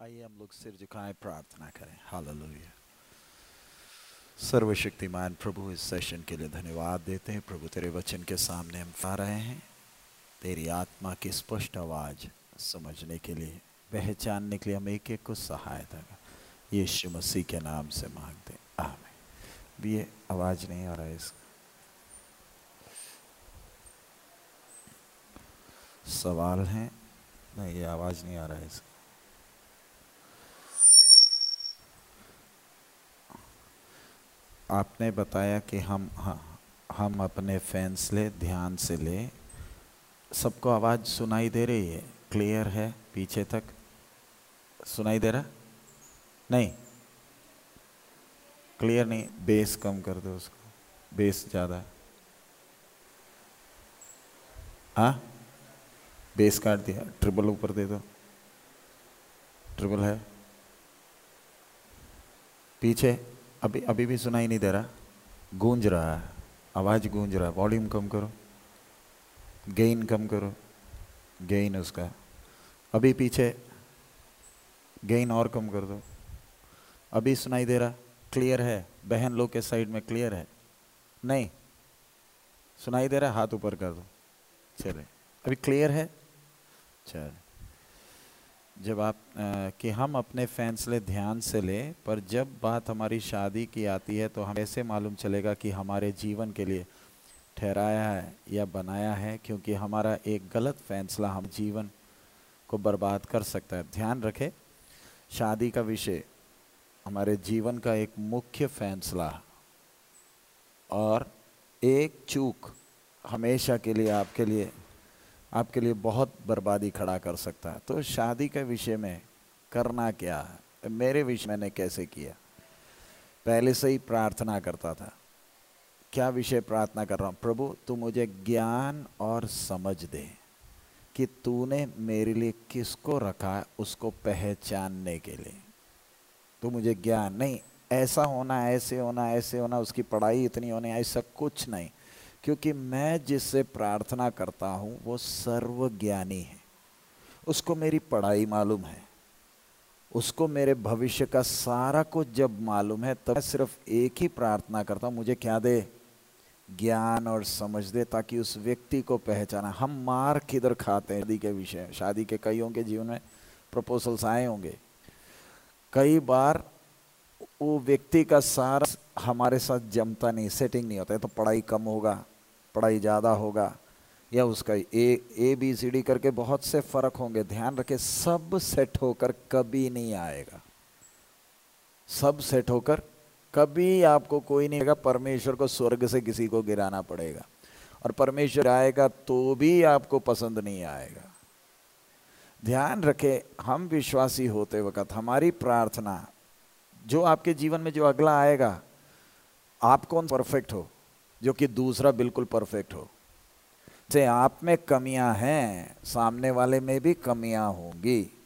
आइए हम लोग सिर झुकाएँ प्रार्थना करें हालेलुया सर्वशक्तिमान प्रभु इस सेशन के लिए धन्यवाद देते हैं प्रभु तेरे वचन के सामने हम आ रहे हैं तेरी आत्मा की स्पष्ट आवाज़ समझने के लिए पहचानने के लिए हम एक एक को सहायता कर यीशु मसीह के नाम से मांगते आमें भी ये आवाज़ नहीं आ रहा है इसका सवाल है नहीं ये आवाज़ नहीं आ रहा है इसका आपने बताया कि हम हाँ, हम अपने फैसले ध्यान से ले। सबको आवाज़ सुनाई दे रही है। क्लियर है? पीछे तक। सुनाई दे रहा? नहीं। क्लियर नहीं। बेस कम कर दो उसको। बेस ज़्यादा। हाँ? बेस काट दिया। ट्रिपल ऊपर दे दो। ट्रिपल है। पीछे। अभी अभी भी सुनाई नहीं दे रहा। गूंज रहा है। आवाज़ गूंज रहा है। वॉल्यूम कम करो। गेन कम करो। गेन उसका। अभी पीछे। गेन और कम कर दो। अभी सुनाई दे रहा। क्लियर है। बहन लोग के साइड में क्लियर है। नहीं। सुनाई दे रहा। हाथ ऊपर कर दो। चले। अभी क्लियर है? चल। जब आप आ, कि हम अपने फैसले ध्यान से लें पर जब बात हमारी शादी की आती है तो हम ऐसे मालूम चलेगा कि हमारे जीवन के लिए ठहराया है या बनाया है क्योंकि हमारा एक गलत फैसला हम जीवन को बर्बाद कर सकता है। ध्यान रखें शादी का विषय हमारे जीवन का एक मुख्य फैसला और एक चूक हमेशा के लिए आपके लिए आपके लिए बहुत बर्बादी खड़ा कर सकता है। तो शादी के विषय में करना क्या है? मेरे विषय मैंने कैसे किया? पहले से ही प्रार्थना करता था। क्या विषय प्रार्थना कर रहा हूँ? प्रभु, तू मुझे ज्ञान और समझ दे कि तूने मेरे लिए किसको रखा है उसको पहचानने के लिए। तो मुझे ज्ञान, नहीं, ऐसा होना, ऐसे होना ऐसे होना, उसकी पढ़ाई इतनी होनी, ऐसा कुछ नहीं। क्योंकि मैं जिससे प्रार्थना करता हूँ, वो सर्वज्ञानी है। उसको मेरी पढ़ाई मालूम है। उसको मेरे भविष्य का सारा कुछ जब मालूम है, तब सिर्फ़ एक ही प्रार्थना करता हूँ, मुझे क्या दे? ज्ञान और समझ दे, ताकि उस व्यक्ति को पहचाना। हम मार किधर खाते हैं? शादी के विषय, शादी के कईयों के जीवन में प्रपोजल्स आए होंगे। कई बार वो व्यक्ति का सारा हमारे साथ जमता नहीं सेटिंग नहीं होता है तो पढ़ाई कम होगा, पढ़ाई ज़्यादा होगा, या उसका ए ए बी सी डी करके बहुत से फ़र्क होंगे। ध्यान रखे, सब सेट होकर कभी नहीं आएगा। सब सेट होकर कभी आपको कोई नहीं आएगा, परमेश्वर को स्वर्ग से किसी को गिराना पड़ेगा। और परमेश्वर आएगा तो भी आपको पसंद नहीं आएगा। ध्यान रखे, हम विश्वासी होते वक्त हमारी प्रार्थना जो आपके जीवन में जो अगला आएगा, आप कौन परफेक्ट हो? जो कि दूसरा बिल्कुल परफेक्ट हो। से आप में कमियाँ हैं, सामने वाले में भी कमियाँ होंगी।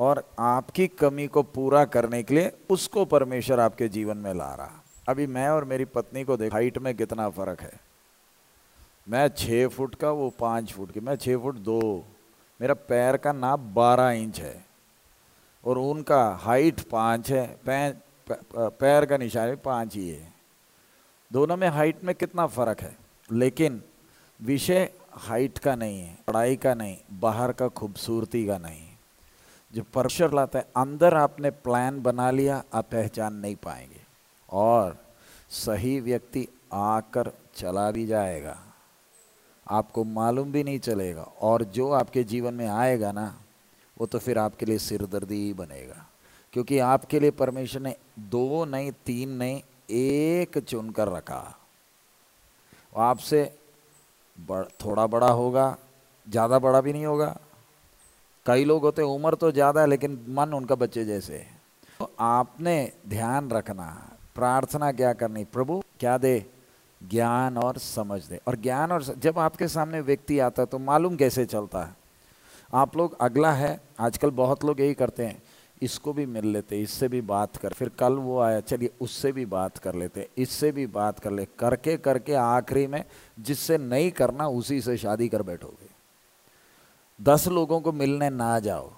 और आपकी कमी को पूरा करने के लिए उसको परमेश्वर आपके जीवन में ला रहा। अभी मैं और मेरी पत्नी को देख हाइट में कितना फ़र्क है? मैं छः फुट का, वो पाँच फुट की, मैं छः फुट दो। मेरा पैर का नाप बारह इंच है। और उनका हाइट पाँच है, पैर पैर का निशान पाँच ही है। दोनों में हाइट में कितना फ़र्क है? लेकिन विषय हाइट का नहीं है, पढ़ाई का नहीं, बाहर का खूबसूरती का नहीं। जो परमेश्वर लाता है, अंदर आपने प्लान बना लिया, आप पहचान नहीं पाएँगे। और सही व्यक्ति आकर चला भी जाएगा। आपको मालूम भी नहीं चलेगा। और जो आपके जीवन में आएगा ना वो तो फिर आपके लिए सिरदर्दी ही बनेगा। क्योंकि आपके लिए परमेश्वर ने दो नहीं तीन नहीं एक चुनकर रखा। आपसे बड़, थोड़ा बड़ा होगा ज़्यादा बड़ा भी नहीं होगा। कई लोग होते उम्र तो ज़्यादा है लेकिन मन उनका बच्चे जैसे तो आपने ध्यान रखना प्रार्थना क्या करनी? प्रभु क्या दे? ज्ञान और समझ दे। और ज्ञान और जब आपके सामने व्यक्ति आता है तो मालूम कैसे चलता है? आप लोग अगला है, आजकल बहुत लोग यही करते हैं, इसको भी मिल लेते, इससे भी बात कर, फिर कल वो आया, चलिए उससे भी बात कर लेते, इससे भी बात कर ले, करके करके आखिरी में जिससे नहीं करना, उसी से शादी कर बैठोगे। दस लोगों को मिलने ना जाओ,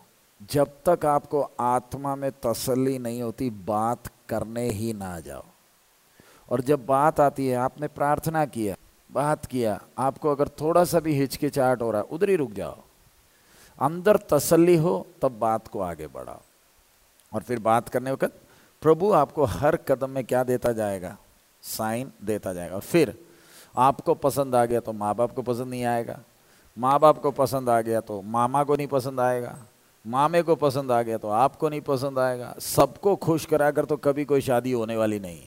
जब तक आपको आत्मा में तसल्ली नहीं होती, बात करने ही ना जाओ। और जब बात आती है, आपने प्रार्थना किया, बात किया, आपको अगर थोड़ा सा भी हिचकिचाहट हो रहा है, उधर ही रुक जाओ। अंदर तसल्ली हो, तब बात को आगे बढ़ाओ। और फिर बात करने वक्त, प्रभु आपको हर कदम में क्या देता जाएगा? साइन देता जाएगा। और फिर, आपको पसंद आ गया तो माँ बाप को पसंद नहीं आएगा। माँ बाप को पसंद आ गया तो मामा को नहीं पसंद आएगा। मामे को पसंद आ गया तो आपको नहीं पसंद आएगा। सबको खुश कराकर तो कभी कोई शादी होने वाली नहीं।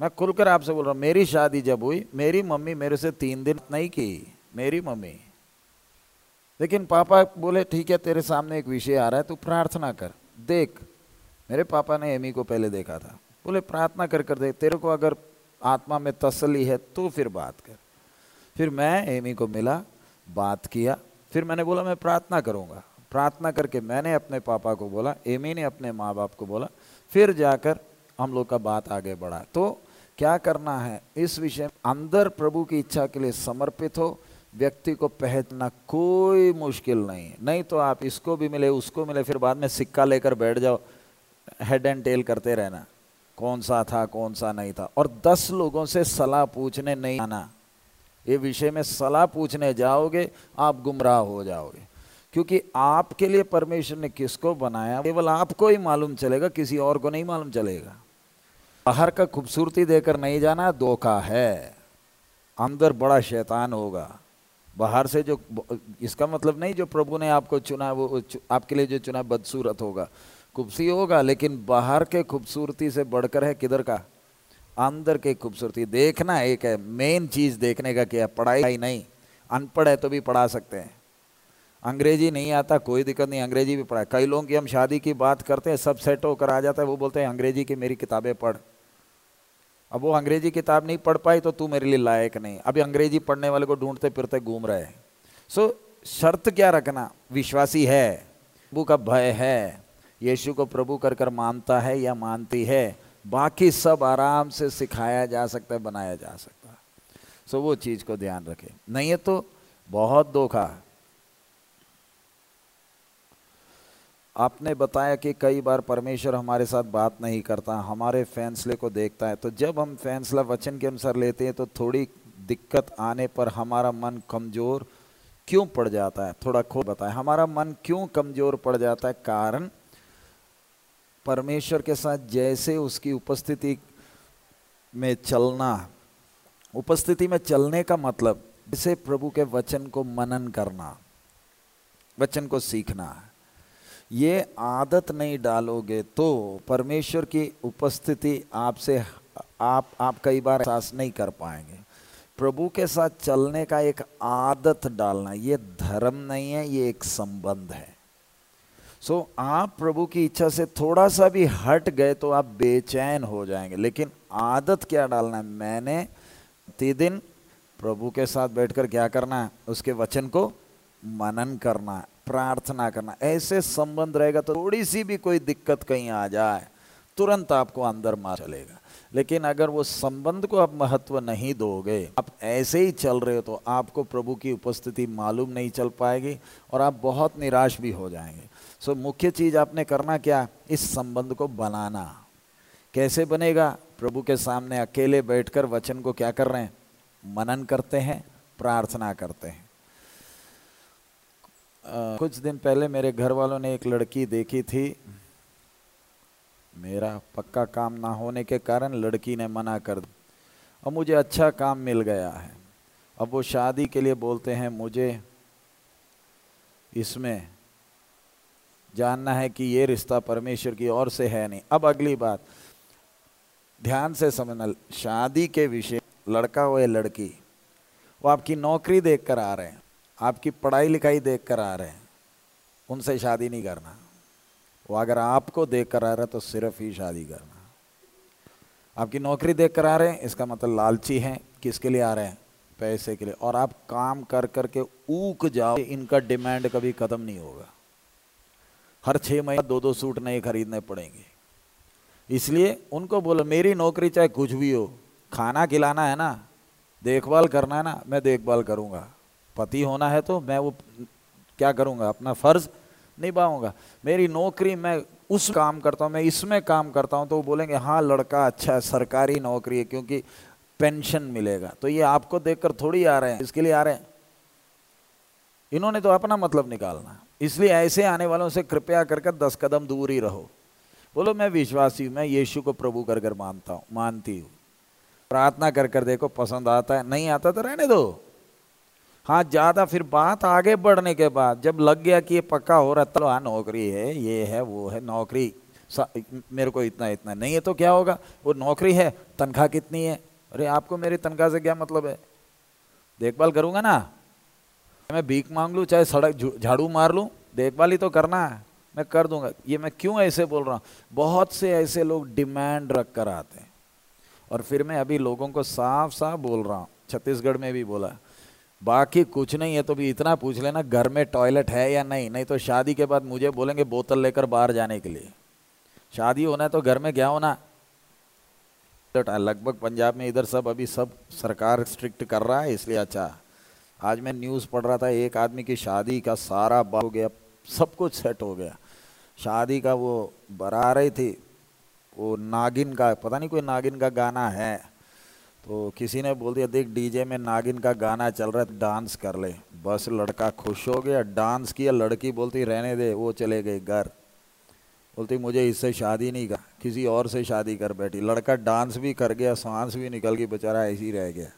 मैं खुलकर आपसे बोल रहा हूँ, मेरी शादी जब हुई, मेरी मम्मी मेरे से तीन दिन नहीं की। मेरी मम्मी। लेकिन पापा बोले, ठीक है, तेरे सामने एक विषय आ रहा है, तू प्रार्थना कर, देख। मेरे पापा ने एमी को पहले देखा था। बोले, प्रार्थना कर कर देख, तेरे को अगर आत्मा में तसली है तो फिर बात कर। फिर मैं, एमी को मिला, बात किया। फिर मैंने बोला, मैं प्रार्थना करूँगा। प्रार्थना करके मैंने अपने पापा को बोला, एमी ने अपने माँ बाप को बोला, फिर जाकर हम लोग का बात आगे बढ़ा। तो क्या करना है? इस विषय अंदर प्रभु की इच्छा के लिए समर्पित हो व्यक्ति को पहचना कोई मुश्किल नहीं नहीं तो आप इसको भी मिले, उसको मिले, फिर बाद में सिक्का लेकर बैठ जाओ हेड एंड टेल करते रहना। कौन सा था, कौन सा नहीं था। और दस लोगों से सलाह पूछने नहीं आना। ये विषय में सलाह पूछने जाओगे, आप गुमराह हो जाओगे। क्योंकि आपके लिए परमेश्वर ने किसको बनाया, केवल आपको ही मालूम चलेगा, किसी और को नहीं मालूम चलेगा। बाहर का खूबसूरती देकर नहीं जाना धोखा है। अंदर बड़ा शैतान होगा। बाहर से जो, इसका मतलब नहीं जो प्रभु ने आपको चुना वो आपके लिए जो चुना बदसूरत होगा। खूबसी होगा, लेकिन बाहर के खूबसूरती से बढ़कर है किधर का? अंदर की खूबसूरती। देखना एक है मेन चीज़ देखने का क्या पढ़ाई नहीं। अनपढ़ है तो भी पढ़ा सकते हैं। अंग्रेज़ी नहीं आता, कोई दिक्कत नहीं, अंग्रेज़ी भी पढ़ा। कई लोगों की हम शादी की बात करते हैं, सब सेट होकर आ जाता है, वो बोलते हैं, अंग्रेज़ी की मेरी किताबें पढ़। अब वो अंग्रेज़ी किताब नहीं पढ़ पाई तो तू मेरे लिए लायक नहीं। अभी अंग्रेज़ी पढ़ने वाले को ढूंढते फिरते घूम रहे सो शर्त क्या रखना? विश्वासी है, प्रभु का भय है, यीशु को प्रभु कर कर मानता है या मानती है, बाकी सब आराम से सिखाया जा सकता है, बनाया जा सकता है। सो वो चीज़ को ध्यान रखें। नहीं है तो बहुत धोखा। आपने बताया कि कई बार परमेश्वर हमारे साथ बात नहीं करता, हमारे फैसले को देखता है। तो जब हम फैसला वचन के अनुसार लेते हैं तो थोड़ी दिक्कत आने पर हमारा मन कमज़ोर क्यों पड़ जाता है? थोड़ा खो बताए। हमारा मन क्यों कमज़ोर पड़ जाता है? कारण परमेश्वर के साथ जैसे उसकी उपस्थिति में चलना, उपस्थिति में चलने का मतलब जैसे प्रभु के वचन को मनन करना, वचन को सीखना। ये आदत नहीं डालोगे तो परमेश्वर की उपस्थिति आपसे आप आप कई बार एहसास नहीं कर पाएँगे। प्रभु के साथ चलने का एक आदत डालना ये धर्म नहीं है ये एक संबंध है। सो so, आप प्रभु की इच्छा से थोड़ा सा भी हट गए तो आप बेचैन हो जाएँगे। लेकिन आदत क्या डालना है? मैंने प्रतिदिन प्रभु के साथ बैठकर क्या करना है? उसके वचन को मनन करना है। प्रार्थना करना। ऐसे संबंध रहेगा तो थोड़ी सी भी कोई दिक्कत कहीं आ जाए, तुरंत आपको अंदर मार चलेगा। लेकिन अगर वो संबंध को आप महत्व नहीं दोगे, आप ऐसे ही चल रहे हो तो आपको प्रभु की उपस्थिति मालूम नहीं चल पाएगी और आप बहुत निराश भी हो जाएँगे। सो मुख्य चीज़ आपने करना क्या? इस संबंध को बनाना। कैसे बनेगा? प्रभु के सामने अकेले बैठकर वचन को क्या कर रहे हैं? मनन करते हैं, प्रार्थना करते हैं। आ, कुछ दिन पहले मेरे घर वालों ने एक लड़की देखी थी। मेरा पक्का काम ना होने के कारण लड़की ने मना कर दिया अब मुझे अच्छा काम मिल गया है। अब वो शादी के लिए बोलते हैं मुझे इसमें जानना है कि ये रिश्ता परमेश्वर की ओर से है नहीं। अब अगली बात ध्यान से समझना शादी के विषय लड़का हो या लड़की वो आपकी नौकरी देख कर आ रहे हैं। आपकी पढ़ाई लिखाई देख कर आ रहे हैं, उनसे शादी नहीं करना। वो अगर आपको देख कर आ रहा है तो सिर्फ़ ही शादी करना। आपकी नौकरी देख कर आ रहे हैं, इसका मतलब लालची हैं, किसके लिए आ रहे हैं? पैसे के लिए। और आप काम कर कर के ऊक जाओ, इनका डिमांड कभी ख़त्म नहीं होगा। हर छः महीने दो दो सूट नए खरीदने पड़ेंगे। इसलिए उनको बोलो, मेरी नौकरी चाहे कुछ भी हो, खाना खिलाना है ना, देखभाल करना है ना, मैं देखभाल करूँगा। पति होना है तो मैं वो क्या करूँगा? अपना फ़र्ज़ निभाऊँगा। मेरी नौकरी मैं उस काम करता हूँ, मैं इसमें काम करता हूँ तो वो बोलेंगे हाँ लड़का अच्छा है, सरकारी नौकरी है, क्योंकि पेंशन मिलेगा। तो ये आपको देखकर थोड़ी आ रहे हैं, इसके लिए आ रहे हैं। इन्होंने तो अपना मतलब निकालना। इसलिए ऐसे आने वालों से कृपया कर कर दस कदम दूर ही रहो। बोलो, मैं विश्वासी हूँ, मैं यीशु को प्रभु कर कर मानता हूँ, मानती हूँ। प्रार्थना कर कर देखो, पसंद आता है, नहीं आता तो रहने दो। हाँ ज़्यादा फिर बात आगे बढ़ने के बाद जब लग गया कि ये पक्का हो रहा तो हाँ नौकरी है, ये है, वो है, नौकरी। मेरे को इतना इतना नहीं है तो क्या होगा? वो नौकरी है, तनख्वाह कितनी है? अरे, आपको मेरी तनख्वाह से क्या मतलब है? देखभाल करूँगा ना? मैं भीख मांग लूँ, चाहे सड़क झाड़ू मार लूँ, देखभाल ही तो करना है। मैं कर दूँगा। ये मैं क्यों ऐसे बोल रहा हूँ? बहुत से ऐसे लोग डिमांड रख कर आते हैं। और फिर मैं अभी लोगों को साफ़ साफ़ बोल रहा हूँ, छत्तीसगढ़ में भी बोला बाकी कुछ नहीं है तो भी इतना पूछ लेना, घर में टॉयलेट है या नहीं? नहीं तो शादी के बाद मुझे बोलेंगे बोतल लेकर बाहर जाने के लिए। शादी होना है तो घर में क्या होना? लगभग पंजाब में इधर सब, अभी सब सरकार स्ट्रिक्ट कर रहा है, इसलिए अच्छा। आज मैं न्यूज़ पढ़ रहा था, एक आदमी की शादी का सारा हो गया, सब कुछ सेट हो गया। शादी का वो बरा रही थी, वो नागिन का, पता नहीं कोई नागिन का गाना है। तो किसी ने बोल दिया, देख डीजे में नागिन का गाना चल रहा है, डांस कर ले। बस लड़का खुश हो गया, डांस किया, लड़की बोलती, रहने दे, वो चले गए घर। बोलती, मुझे इससे शादी नहीं कर, किसी और से शादी कर बैठी। लड़का डांस भी कर गया, सांस भी निकल गई, बेचारा ऐसे ही रह गया।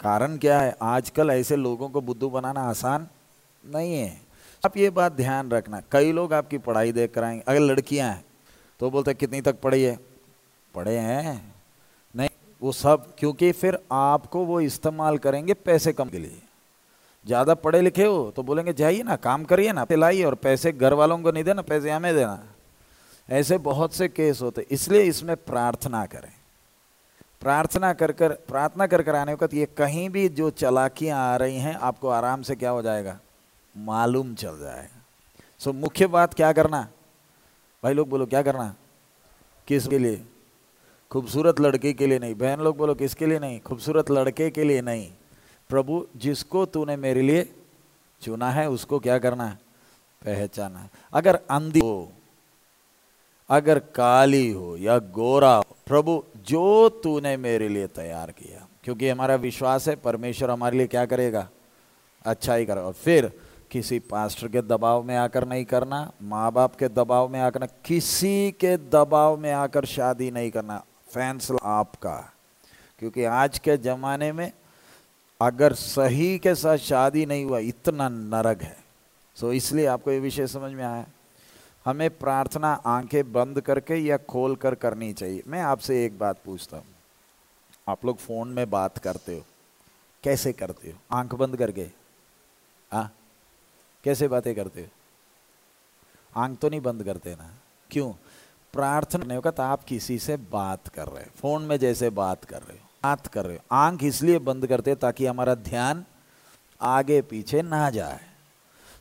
कारण क्या है? आजकल ऐसे लोगों को बुद्धू बनाना आसान नहीं है। आप ये बात ध्यान रखना, कई लोग आपकी पढ़ाई देख कर आएँगे, अगर लड़कियाँ हैं तो बोलते, कितनी तक पढ़ी है? पढ़े हैं। वो सब, क्योंकि फिर आपको वो इस्तेमाल करेंगे पैसे कम के लिए। ज़्यादा पढ़े लिखे हो तो बोलेंगे, जाइए ना, काम करिए ना लाइए और पैसे घर वालों को नहीं देना, पैसे हमें देना। ऐसे बहुत से केस होते इसलिए इसमें प्रार्थना करें। प्रार्थना कर कर, प्रार्थना कर कर आने वक्त ये कहीं भी जो चलाकियाँ आ रही हैं, आपको आराम से क्या हो जाएगा? मालूम चल जाएगा। सो मुख्य बात क्या करना? भाई लोग बोलो, क्या करना? किसके लिए? खूबसूरत लड़के के लिए नहीं, बहन लोग बोलो किसके लिए नहीं, खूबसूरत लड़के के लिए नहीं। प्रभु, जिसको तूने मेरे लिए चुना है, उसको क्या करना है? पहचाना है। अगर अंधी हो, अगर काली हो या गोरा हो, प्रभु, जो तूने मेरे लिए तैयार किया, क्योंकि हमारा विश्वास है, परमेश्वर हमारे लिए क्या करेगा? अच्छा ही करेगा। फिर किसी पास्टर के दबाव में आकर नहीं करना, माँ बाप के दबाव में आकर किसी के दबाव में आकर शादी नहीं करना। फैसला आपका। क्योंकि आज के ज़माने में अगर सही के साथ शादी नहीं हुआ, इतना नरक है। सो इसलिए आपको ये विषय समझ में आया। हमें प्रार्थना आँखें बंद करके या खोल कर करनी चाहिए। मैं आपसे एक बात पूछता हूँ। आप लोग फ़ोन में बात करते हो। कैसे करते हो? आँख बंद करके? हाँ? कैसे बातें करते हो? आँख तो नहीं बंद करते ना? क्यों? प्रार्थना नहीं होगा तो आप किसी से बात कर रहे हो। फ़ोन में जैसे बात कर रहे हो, बात कर रहे हो। आँख इसलिए बंद करते ताकि हमारा ध्यान आगे पीछे ना जाए।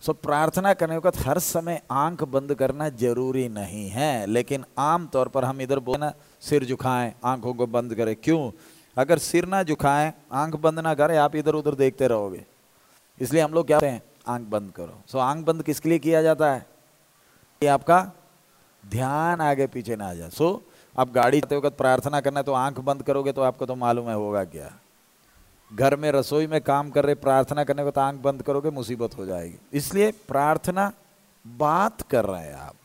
सो प्रार्थना करने वक्त हर समय आँख बंद करना ज़रूरी नहीं है, लेकिन आम तौर पर हम इधर बोले ना सिर झुकाएँ, आँखों को बंद करें। क्यों? अगर सिर ना झुकाएँ, आँख बंद ना करें, आप इधर उधर देखते रहोगे। इसलिए हम लोग क्या हैं? आँख बंद करो। सो आँख बंद किसके लिए किया जाता है? कि आपका ध्यान आगे पीछे ना आ जाए। सो आप गाड़ी चलते वक्त प्रार्थना करना है तो आँख बंद करोगे तो आपको तो मालूम है होगा क्या। घर में रसोई में काम कर रहे प्रार्थना करने को तो आँख बंद करोगे, मुसीबत हो जाएगी। इसलिए प्रार्थना बात कर रहे हैं आप।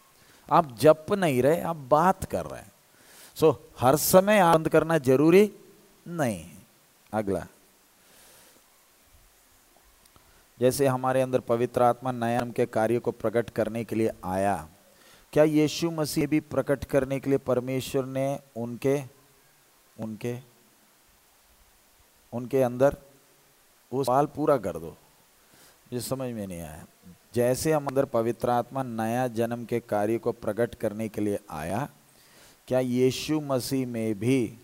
आप जप नहीं रहे, आप बात कर रहे हैं। सो हर समय बंद करना ज़रूरी नहीं अगला। जैसे हमारे अंदर पवित्र आत्मा नयन के कार्य को प्रकट करने के लिए आया क्या यीशु मसीह भी प्रकट करने के लिए परमेश्वर ने उनके उनके उनके अंदर वो सवाल पूरा कर दो? मुझे समझ में नहीं आया। जैसे हम अंदर पवित्र आत्मा नया जन्म के कार्य को प्रकट करने के लिए आया, क्या यीशु मसीह में भी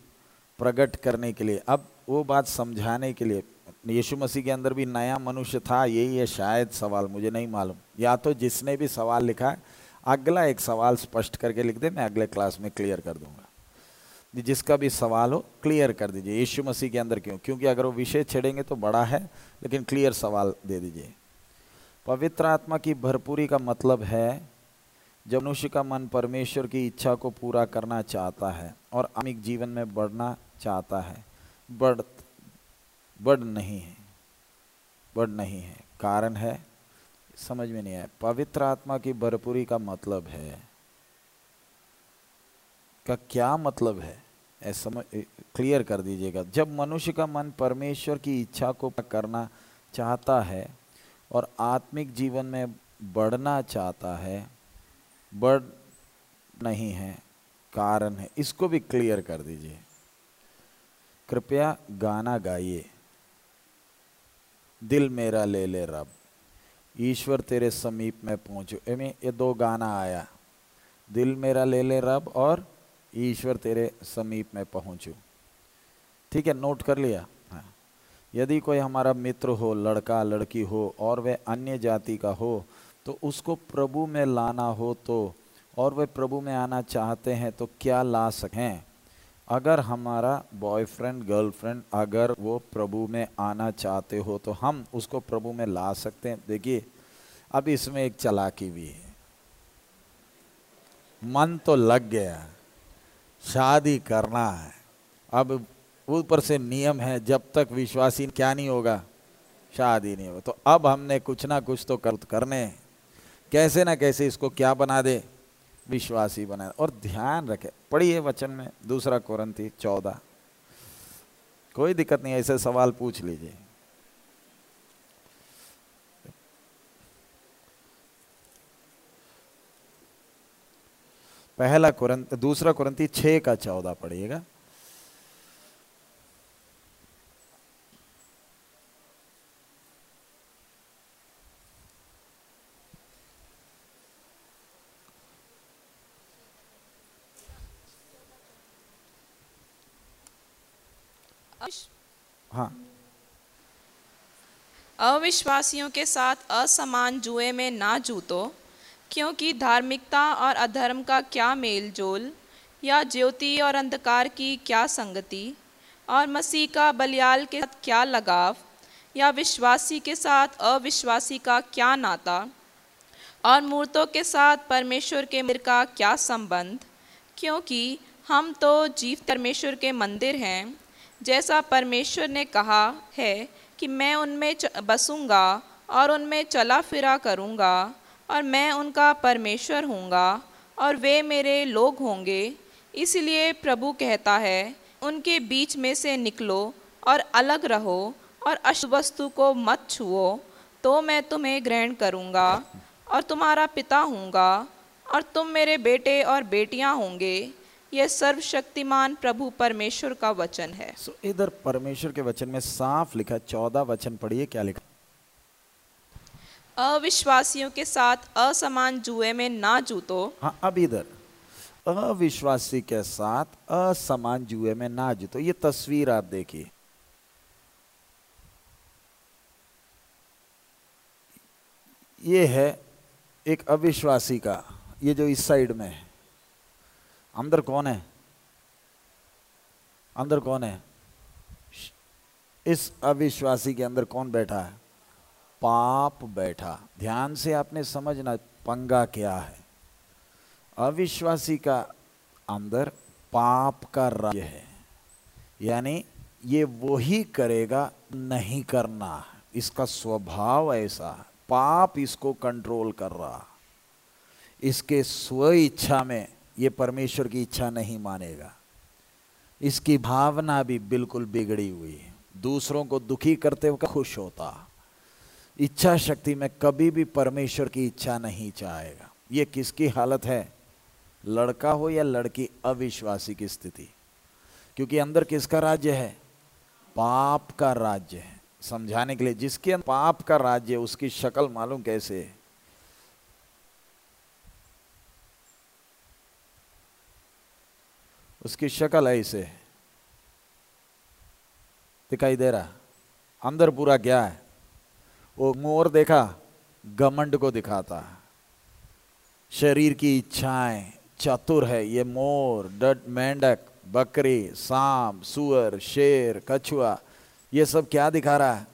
प्रकट करने के लिए? अब वो बात समझाने के लिए, यीशु मसीह के अंदर भी नया मनुष्य था, यही है शायद सवाल, मुझे नहीं मालूम। या तो जिसने भी सवाल लिखा है अगला एक सवाल स्पष्ट करके लिख दे, मैं अगले क्लास में क्लियर कर दूँगा। जिसका भी सवाल हो क्लियर कर दीजिए। यीशु मसीह के अंदर क्यों? क्योंकि अगर वो विषय छेड़ेंगे तो बड़ा है, लेकिन क्लियर सवाल दे दीजिए। पवित्र आत्मा की भरपूरी का मतलब है, जब मनुष्य का मन परमेश्वर की इच्छा को पूरा करना चाहता है और आमिक जीवन में बढ़ना चाहता है बढ़ बढ़ नहीं है, बढ़ नहीं है। कारण है समझ में नहीं आया। पवित्र आत्मा की भरपूरी का मतलब है। का क्या मतलब है? ऐसा क्लियर कर दीजिएगा। जब मनुष्य का मन परमेश्वर की इच्छा को करना चाहता है और आत्मिक जीवन में बढ़ना चाहता है, बढ़ नहीं है, कारण है, इसको भी क्लियर कर दीजिए। कृपया गाना गाइए। दिल मेरा ले ले रब। ईश्वर तेरे समीप में पहुंचो। एमें, ये दो गाना आया। दिल मेरा ले ले रब और ईश्वर तेरे समीप में पहुंचू। ठीक है, नोट कर लिया? हाँ। यदि कोई हमारा मित्र हो, लड़का, लड़की हो, और वह अन्य जाति का हो तो उसको प्रभु में लाना हो तो और वे प्रभु में आना चाहते हैं तो क्या ला सकें? अगर हमारा बॉयफ्रेंड गर्लफ्रेंड अगर वो प्रभु में आना चाहते हो तो हम उसको प्रभु में ला सकते हैं। देखिए, अब इसमें एक चलाकी भी है। मन तो लग गया, शादी करना है। अब ऊपर से नियम है, जब तक विश्वासी, क्या नहीं होगा? शादी नहीं होगा। तो अब हमने कुछ ना कुछ तो कर, करने कैसे ना कैसे इसको क्या बना दे? विश्वासी बनाए और ध्यान रखे। पढ़िए वचन में, दूसरा कोरंती चौदह। कोई दिक्कत नहीं ऐसे सवाल पूछ लीजिए। पहला कुरंत दूसरा कुरंती छः का चौदह पढ़िएगा हाँ अविश्वासियों के साथ असमान जुए में ना जूतो, क्योंकि धार्मिकता और अधर्म का क्या मेल जोल या ज्योति और अंधकार की क्या संगति, और मसीह का बलियाल के साथ क्या लगाव, या विश्वासी के साथ अविश्वासी का क्या नाता, और मूर्तों के साथ परमेश्वर के मंदिर का क्या संबंध, क्योंकि हम तो जीव परमेश्वर के मंदिर हैं, जैसा परमेश्वर ने कहा है कि मैं उनमें बसूँगा और उनमें चला फिरा करूँगा और मैं उनका परमेश्वर होऊँगा और वे मेरे लोग होंगे। इसलिए प्रभु कहता है, उनके बीच में से निकलो और अलग रहो और अशुभ वस्तु को मत छुओ तो मैं तुम्हें ग्रहण करूँगा और तुम्हारा पिता होऊँगा और तुम मेरे बेटे और बेटियाँ होंगे। यह सर्वशक्तिमान प्रभु परमेश्वर का वचन है। So, इधर परमेश्वर के वचन में साफ़ लिखा चौदह वचन पढ़िए क्या लिखा अविश्वासियों के साथ असमान जुए में ना जूतो। हाँ अब इधर। अविश्वासी के साथ असमान जुए में ना जूतो। ये तस्वीर आप देखिए। ये है एक अविश्वासी का ये जो इस साइड में है। अंदर कौन है? अंदर कौन है? इस अविश्वासी के अंदर कौन बैठा है? पाप बैठा। ध्यान से आपने समझना पंगा क्या है। अविश्वासी का अंदर पाप का राज्य है। यानी ये वो ही करेगा, नहीं करना। इसका स्वभाव ऐसा पाप इसको कंट्रोल कर रहा इसके स्व इच्छा में ये परमेश्वर की इच्छा नहीं मानेगा। इसकी भावना भी बिल्कुल बिगड़ी हुई है। दूसरों को दुखी करते हुए खुश होता। इच्छा शक्ति में कभी भी परमेश्वर की इच्छा नहीं चाहेगा। ये किसकी हालत है? लड़का हो या लड़की, अविश्वासी की स्थिति। क्योंकि अंदर किसका राज्य है? पाप का राज्य है। समझाने के लिए जिसके पाप का राज्य उसकी शक्ल मालूम कैसे है? उसकी शक्ल ऐसे दिखाई दे रहा। अंदर पूरा क्या है। वो मोर देखा, घमंड को दिखाता। शरीर की इच्छाएँ चतुर है। ये मोर, डट, मेंढक, बकरी, सांप, सुअर, शेर, कछुआ, ये सब क्या दिखा रहा है?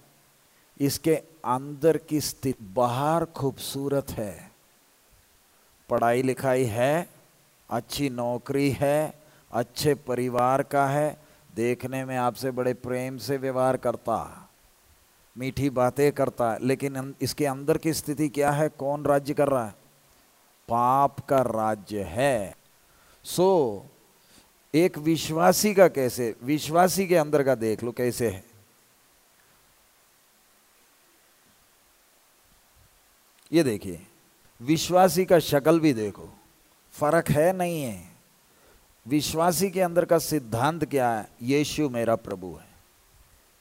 इसके अंदर की स्थिति बाहर खूबसूरत है। पढ़ाई लिखाई है, अच्छी नौकरी है अच्छे परिवार का है देखने में आपसे बड़े प्रेम से व्यवहार करता मीठी बातें करता लेकिन इसके अंदर की स्थिति क्या है कौन राज्य कर रहा है? पाप का राज्य है। सो so, एक विश्वासी का कैसे विश्वासी के अंदर का देख लो कैसे है। ये देखिए विश्वासी का शक्ल भी देखो फ़र्क है नहीं है। विश्वासी के अंदर का सिद्धांत क्या है? यीशु मेरा प्रभु है।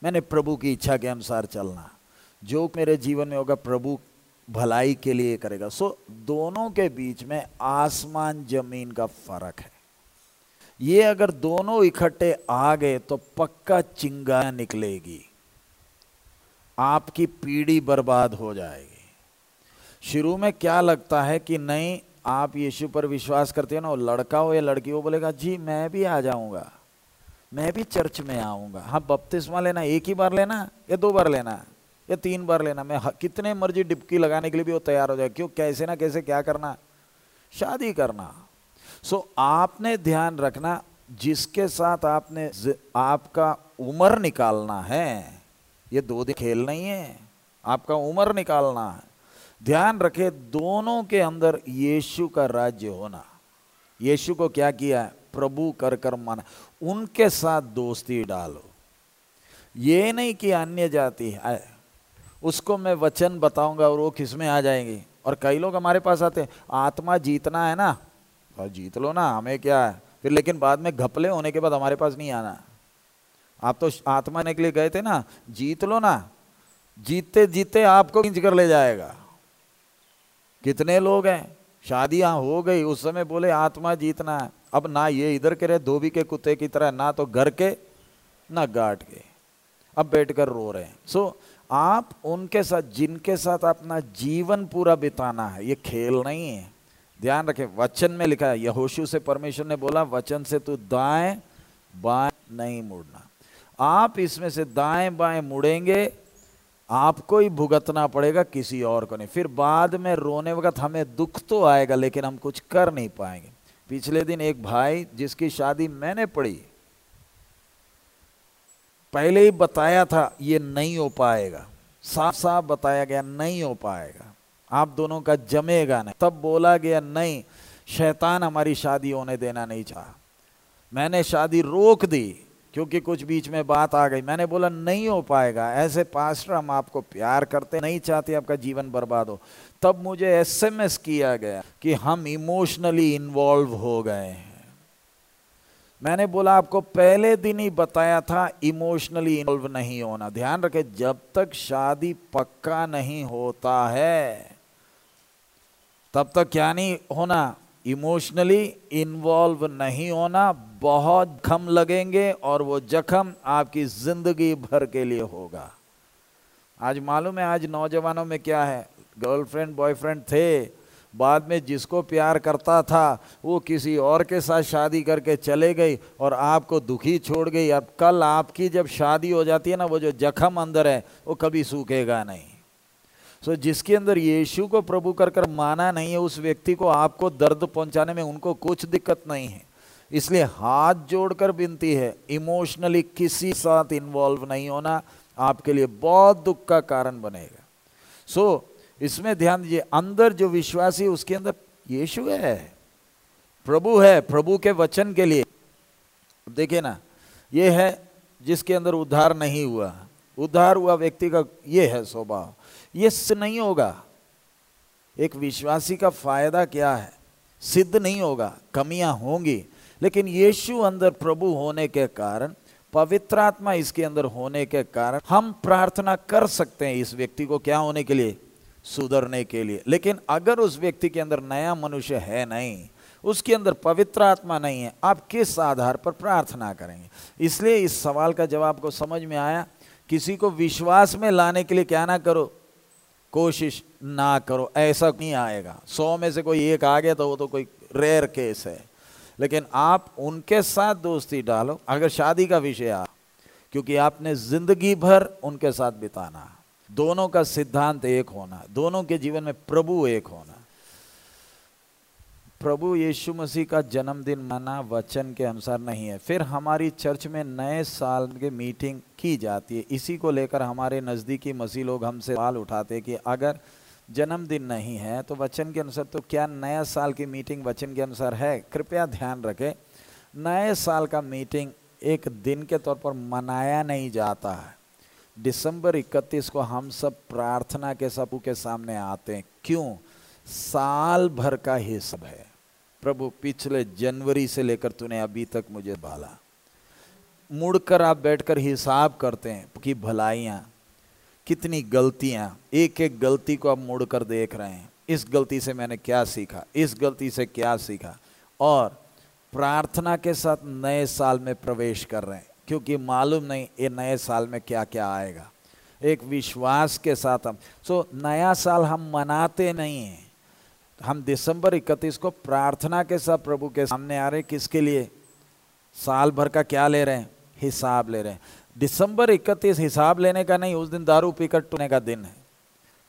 मैंने प्रभु की इच्छा के अनुसार चलना। जो मेरे जीवन में होगा, प्रभु भलाई के लिए करेगा। सो दोनों के बीच में आसमान, ज़मीन का फ़र्क है। ये अगर दोनों इकट्ठे आ गए तो पक्का चिंगा निकलेगी। आपकी पीढ़ी बर्बाद हो जाएगी। शुरू में क्या लगता है कि नहीं आप यीशु पर विश्वास करते हो ना लड़का हो या लड़की हो बोलेगा, जी, मैं भी आ जाऊँगा। मैं भी चर्च में आऊँगा। हाँ बपतिस्मा लेना, एक ही बार लेना या दो बार लेना या तीन बार लेना? मैं कितने मर्ज़ी डिपकी लगाने के लिए भी वो तैयार हो जाए। क्यों? कैसे ना कैसे क्या करना? शादी करना। सो आपने ध्यान रखना, जिसके साथ आपने आपका उम्र निकालना है, ये दो दिन खेल नहीं है। आपका उम्र निकालना है। ध्यान रखे दोनों के अंदर यीशु का राज्य होना। यीशु को क्या किया? प्रभु कर कर माना। उनके साथ दोस्ती डालो। ये नहीं कि अन्य जाति है। उसको मैं वचन बताऊँगा और वो किसमें आ जाएँगे? और कई लोग हमारे पास आते हैं, आत्मा जीतना है ना? और जीत लो ना, हमें क्या है? फिर लेकिन बाद में घपले होने के बाद हमारे पास नहीं आना। आप तो आत्मा ने के लिए गए थे ना? जीत लो ना। जीतते जीतते आपको खींच कर ले जाएगा। कितने लोग हैं? शादियाँ हो गई उस समय बोले आत्मा जीतना है। अब ना ये इधर के रहे धोबी के कुत्ते की तरह ना तो घर के ना गाट के। अब बैठकर रो रहे हैं। सो so, आप उनके साथ जिनके साथ अपना जीवन पूरा बिताना है ये खेल नहीं है। ध्यान रखें वचन में लिखा है यहोशु से परमेश्वर ने बोला वचन से तू दाएँ बाएँ नहीं मुड़ना। आप इसमें से दाएँ बाएँ मुड़ेंगे आपको ही भुगतना पड़ेगा, किसी और को नहीं। फिर बाद में रोने वक्त हमें दुख तो आएगा, लेकिन हम कुछ कर नहीं पाएँगे। पिछले दिन एक भाई जिसकी शादी मैंने पढ़ी, पहले ही बताया था, ये नहीं हो पाएगा। साफ़ साफ़ बताया गया, नहीं हो पाएगा। आप दोनों का जमेगा नहीं। तब बोला गया, नहीं, शैतान हमारी शादी होने देना नहीं चाहा। मैंने शादी रोक दी क्योंकि कुछ बीच में बात आ गई। मैंने बोला, नहीं हो पाएगा। ऐसे पास्टर हम आपको प्यार करते, नहीं चाहते आपका जीवन बर्बाद हो। तब मुझे एसएमएस किया गया कि हम इमोशनली इन्वॉल्व हो गए हैं। मैंने बोला, आपको पहले दिन ही बताया था, इमोशनली इन्वॉल्व नहीं होना। ध्यान रखे, जब तक शादी पक्का नहीं होता है, तब तक क्या नहीं होना? इमोशनली इन्वॉल्व नहीं होना बहुत खम लगेंगे और वो जख्म आपकी ज़िंदगी भर के लिए होगा। आज मालूम है आज नौजवानों में क्या है? गर्लफ्रेंड बॉयफ्रेंड थे बाद में जिसको प्यार करता था वो किसी और के साथ शादी करके चले गई और आपको दुखी छोड़ गई। अब कल आपकी जब शादी हो जाती है ना वो जो जख्म अंदर है वो कभी सूखेगा नहीं। सो so, जिसके अंदर यीशु को प्रभु कर कर माना नहीं है उस व्यक्ति को आपको दर्द पहुँचाने में उनको कुछ दिक्कत नहीं है। इसलिए हाथ जोड़कर विनती है इमोशनली किसी साथ इन्वॉल्व नहीं होना आपके लिए बहुत दुख का कारण बनेगा। सो so, इसमें ध्यान दीजिए अंदर जो विश्वासी उसके अंदर यीशु है प्रभु है प्रभु के वचन के लिए। देखिए ना ये है जिसके अंदर उद्धार नहीं हुआ। उद्धार हुआ व्यक्ति का ये है स्वभाव। ये नहीं होगा। एक विश्वासी का फ़ायदा क्या है? सिद्ध नहीं होगा कमियाँ होंगी। लेकिन यीशु अंदर प्रभु होने के कारण पवित्र आत्मा इसके अंदर होने के कारण, हम प्रार्थना कर सकते हैं इस व्यक्ति को क्या होने के लिए? सुधरने के लिए। लेकिन अगर उस व्यक्ति के अंदर नया मनुष्य है नहीं, उसके अंदर पवित्र आत्मा नहीं है, आप किस आधार पर प्रार्थना करेंगे? इसलिए इस सवाल का जवाब को समझ में आया, किसी को विश्वास में लाने के लिए क्या ना करो? कोशिश ना करो, ऐसा नहीं आएगा। सौ में से कोई एक आ गया तो वो तो कोई रेयर केस है। लेकिन आप उनके साथ दोस्ती डालो, अगर शादी का विषय आ, क्योंकि आपने ज़िंदगी भर उनके साथ बिताना। दोनों का सिद्धांत एक होना, दोनों के जीवन में प्रभु एक होना। प्रभु यीशु मसीह का जन्मदिन माना वचन के अनुसार नहीं है। फिर हमारी चर्च में नए साल के मीटिंग की जाती है। इसी को लेकर हमारे नज़दीकी मसीह लोग हमसे सवाल उठाते कि अगर जन्मदिन नहीं है तो वचन के अनुसार तो क्या नया साल की मीटिंग वचन के अनुसार है? कृपया ध्यान रखें, नए साल का मीटिंग एक दिन के तौर पर मनाया नहीं जाता है। दिसंबर 31 को हम सब प्रार्थना के सबू के सामने आते हैं। क्यों? साल भर का ही सब है। प्रभु, पिछले जनवरी से लेकर तूने अभी तक मुझे भाला मुड़कर आप बैठकर हिसाब करते हैं कि भलाइयाँ कितनी गलतियाँ एक एक गलती को आप मुड़ कर देख रहे हैं। इस गलती से मैंने क्या सीखा? इस गलती से क्या सीखा? और प्रार्थना के साथ नए साल में प्रवेश कर रहे हैं, क्योंकि मालूम नहीं ये नए साल में क्या क्या आएगा। एक विश्वास के साथ हम, सो नया साल हम मनाते नहीं हैं। हम दिसंबर इकतीस को प्रार्थना के साथ प्रभु के सामने आ रहे किसके लिए? साल भर का क्या ले रहे हैं? हिसाब ले रहे हैं। दिसंबर इकतीस हिसाब लेने का नहीं उस दिन दारू पीकर टूने का दिन है।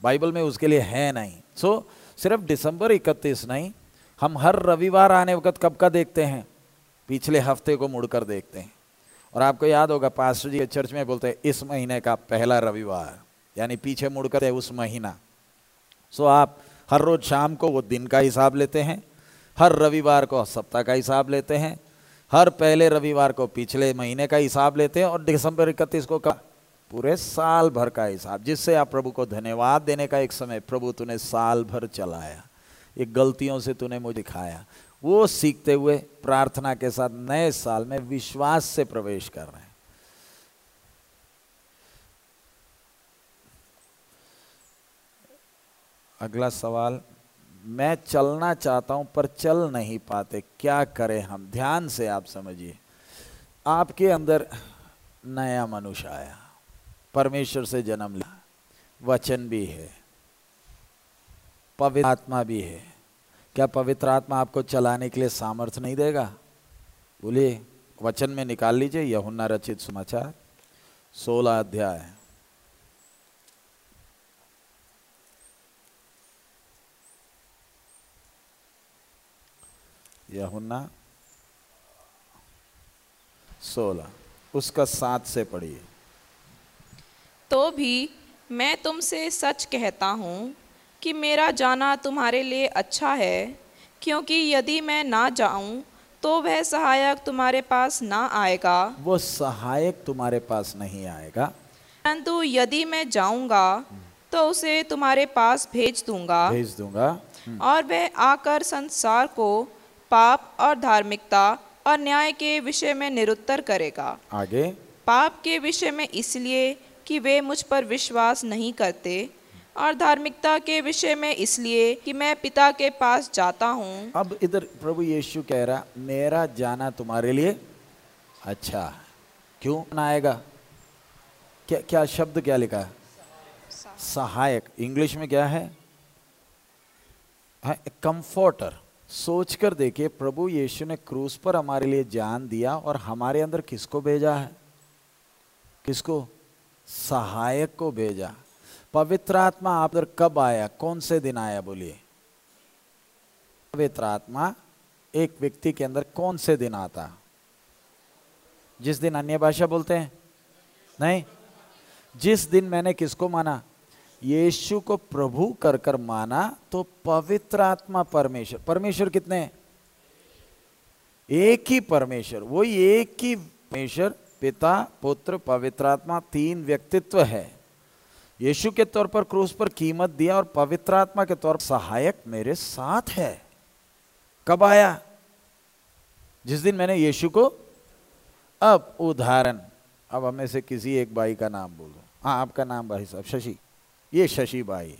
बाइबल में उसके लिए है नहीं। सो so, सिर्फ़ दिसंबर इकतीस नहीं हम हर रविवार आने वक्त कब का देखते हैं? पिछले हफ़्ते को मुड़कर देखते हैं। और आपको याद होगा पास्टर जी के चर्च में बोलते हैं इस महीने का पहला रविवार यानी पीछे मुड़कर है उस महीना। सो so, आप हर रोज शाम को वो दिन का हिसाब लेते हैं हर रविवार को सप्ताह का हिसाब लेते हैं हर पहले रविवार को पिछले महीने का हिसाब लेते हैं और दिसंबर इकतीस को का पूरे साल भर का हिसाब, जिससे आप प्रभु को धन्यवाद देने का एक समय, प्रभु तूने साल भर चलाया, ये गलतियों से तूने मुझे दिखाया। वो सीखते हुए प्रार्थना के साथ नए साल में विश्वास से प्रवेश कर रहे हैं। अगला सवाल मैं चलना चाहता हूँ, पर चल नहीं पाते। क्या करें हम? ध्यान से आप समझिए। आपके अंदर नया मनुष्य आया। परमेश्वर से जन्म लिया। वचन भी है। पवित्र आत्मा भी है। क्या पवित्र आत्मा आपको चलाने के लिए सामर्थ्य नहीं देगा? बोलिए, वचन में निकाल लीजिए। यहुन्ना रचित समाचार, सोलह अध्याय। यहुन्ना सोलह। उसका सात से पढ़िए। तो भी मैं तुमसे सच कहता हूँ कि मेरा जाना तुम्हारे लिए अच्छा है क्योंकि यदि मैं ना जाऊँ तो वह सहायक तुम्हारे पास ना आएगा। वो सहायक तुम्हारे पास नहीं आएगा। परंतु यदि मैं जाऊँगा तो उसे तुम्हारे पास भेज दूँगा। भेज दूँगा। और वह आकर संसार को पाप और धार्मिकता और न्याय के विषय में निरुत्तर करेगा। आगे। पाप के विषय में इसलिए कि वे मुझ पर विश्वास नहीं करते और धार्मिकता के विषय में इसलिए कि मैं पिता के पास जाता हूँ। अब इधर प्रभु यीशु कह रहा मेरा जाना तुम्हारे लिए अच्छा क्यों आएगा? क्या क्या शब्द क्या लिखा है? सहायक। इंग्लिश में क्या है? कंफर्टर सोचकर देखिए प्रभु यीशु ने क्रूस पर हमारे लिए जान दिया और हमारे अंदर किसको भेजा है? किसको? सहायक को भेजा। पवित्र आत्मा आप कब आया? कौन से दिन आया? बोलिए। पवित्र आत्मा एक व्यक्ति के अंदर कौन से दिन आता? जिस दिन अन्य भाषा बोलते हैं? नहीं। जिस दिन मैंने किसको माना? यीशु को प्रभु कर कर माना तो पवित्र आत्मा परमेश्वर। परमेश्वर कितने एक ही परमेश्वर। वो एक ही परमेश्वर, पिता, पुत्र, पवित्र आत्मा, तीन व्यक्तित्व है। यीशु के तौर पर क्रूस पर कीमत दिया और पवित्र आत्मा के तौर पर सहायक मेरे साथ है। कब आया? जिस दिन मैंने यीशु को अब उदाहरण। अब हमें से किसी एक भाई का नाम बोलो हाँ आपका नाम भाई साहब, शशि। ये शशि भाई,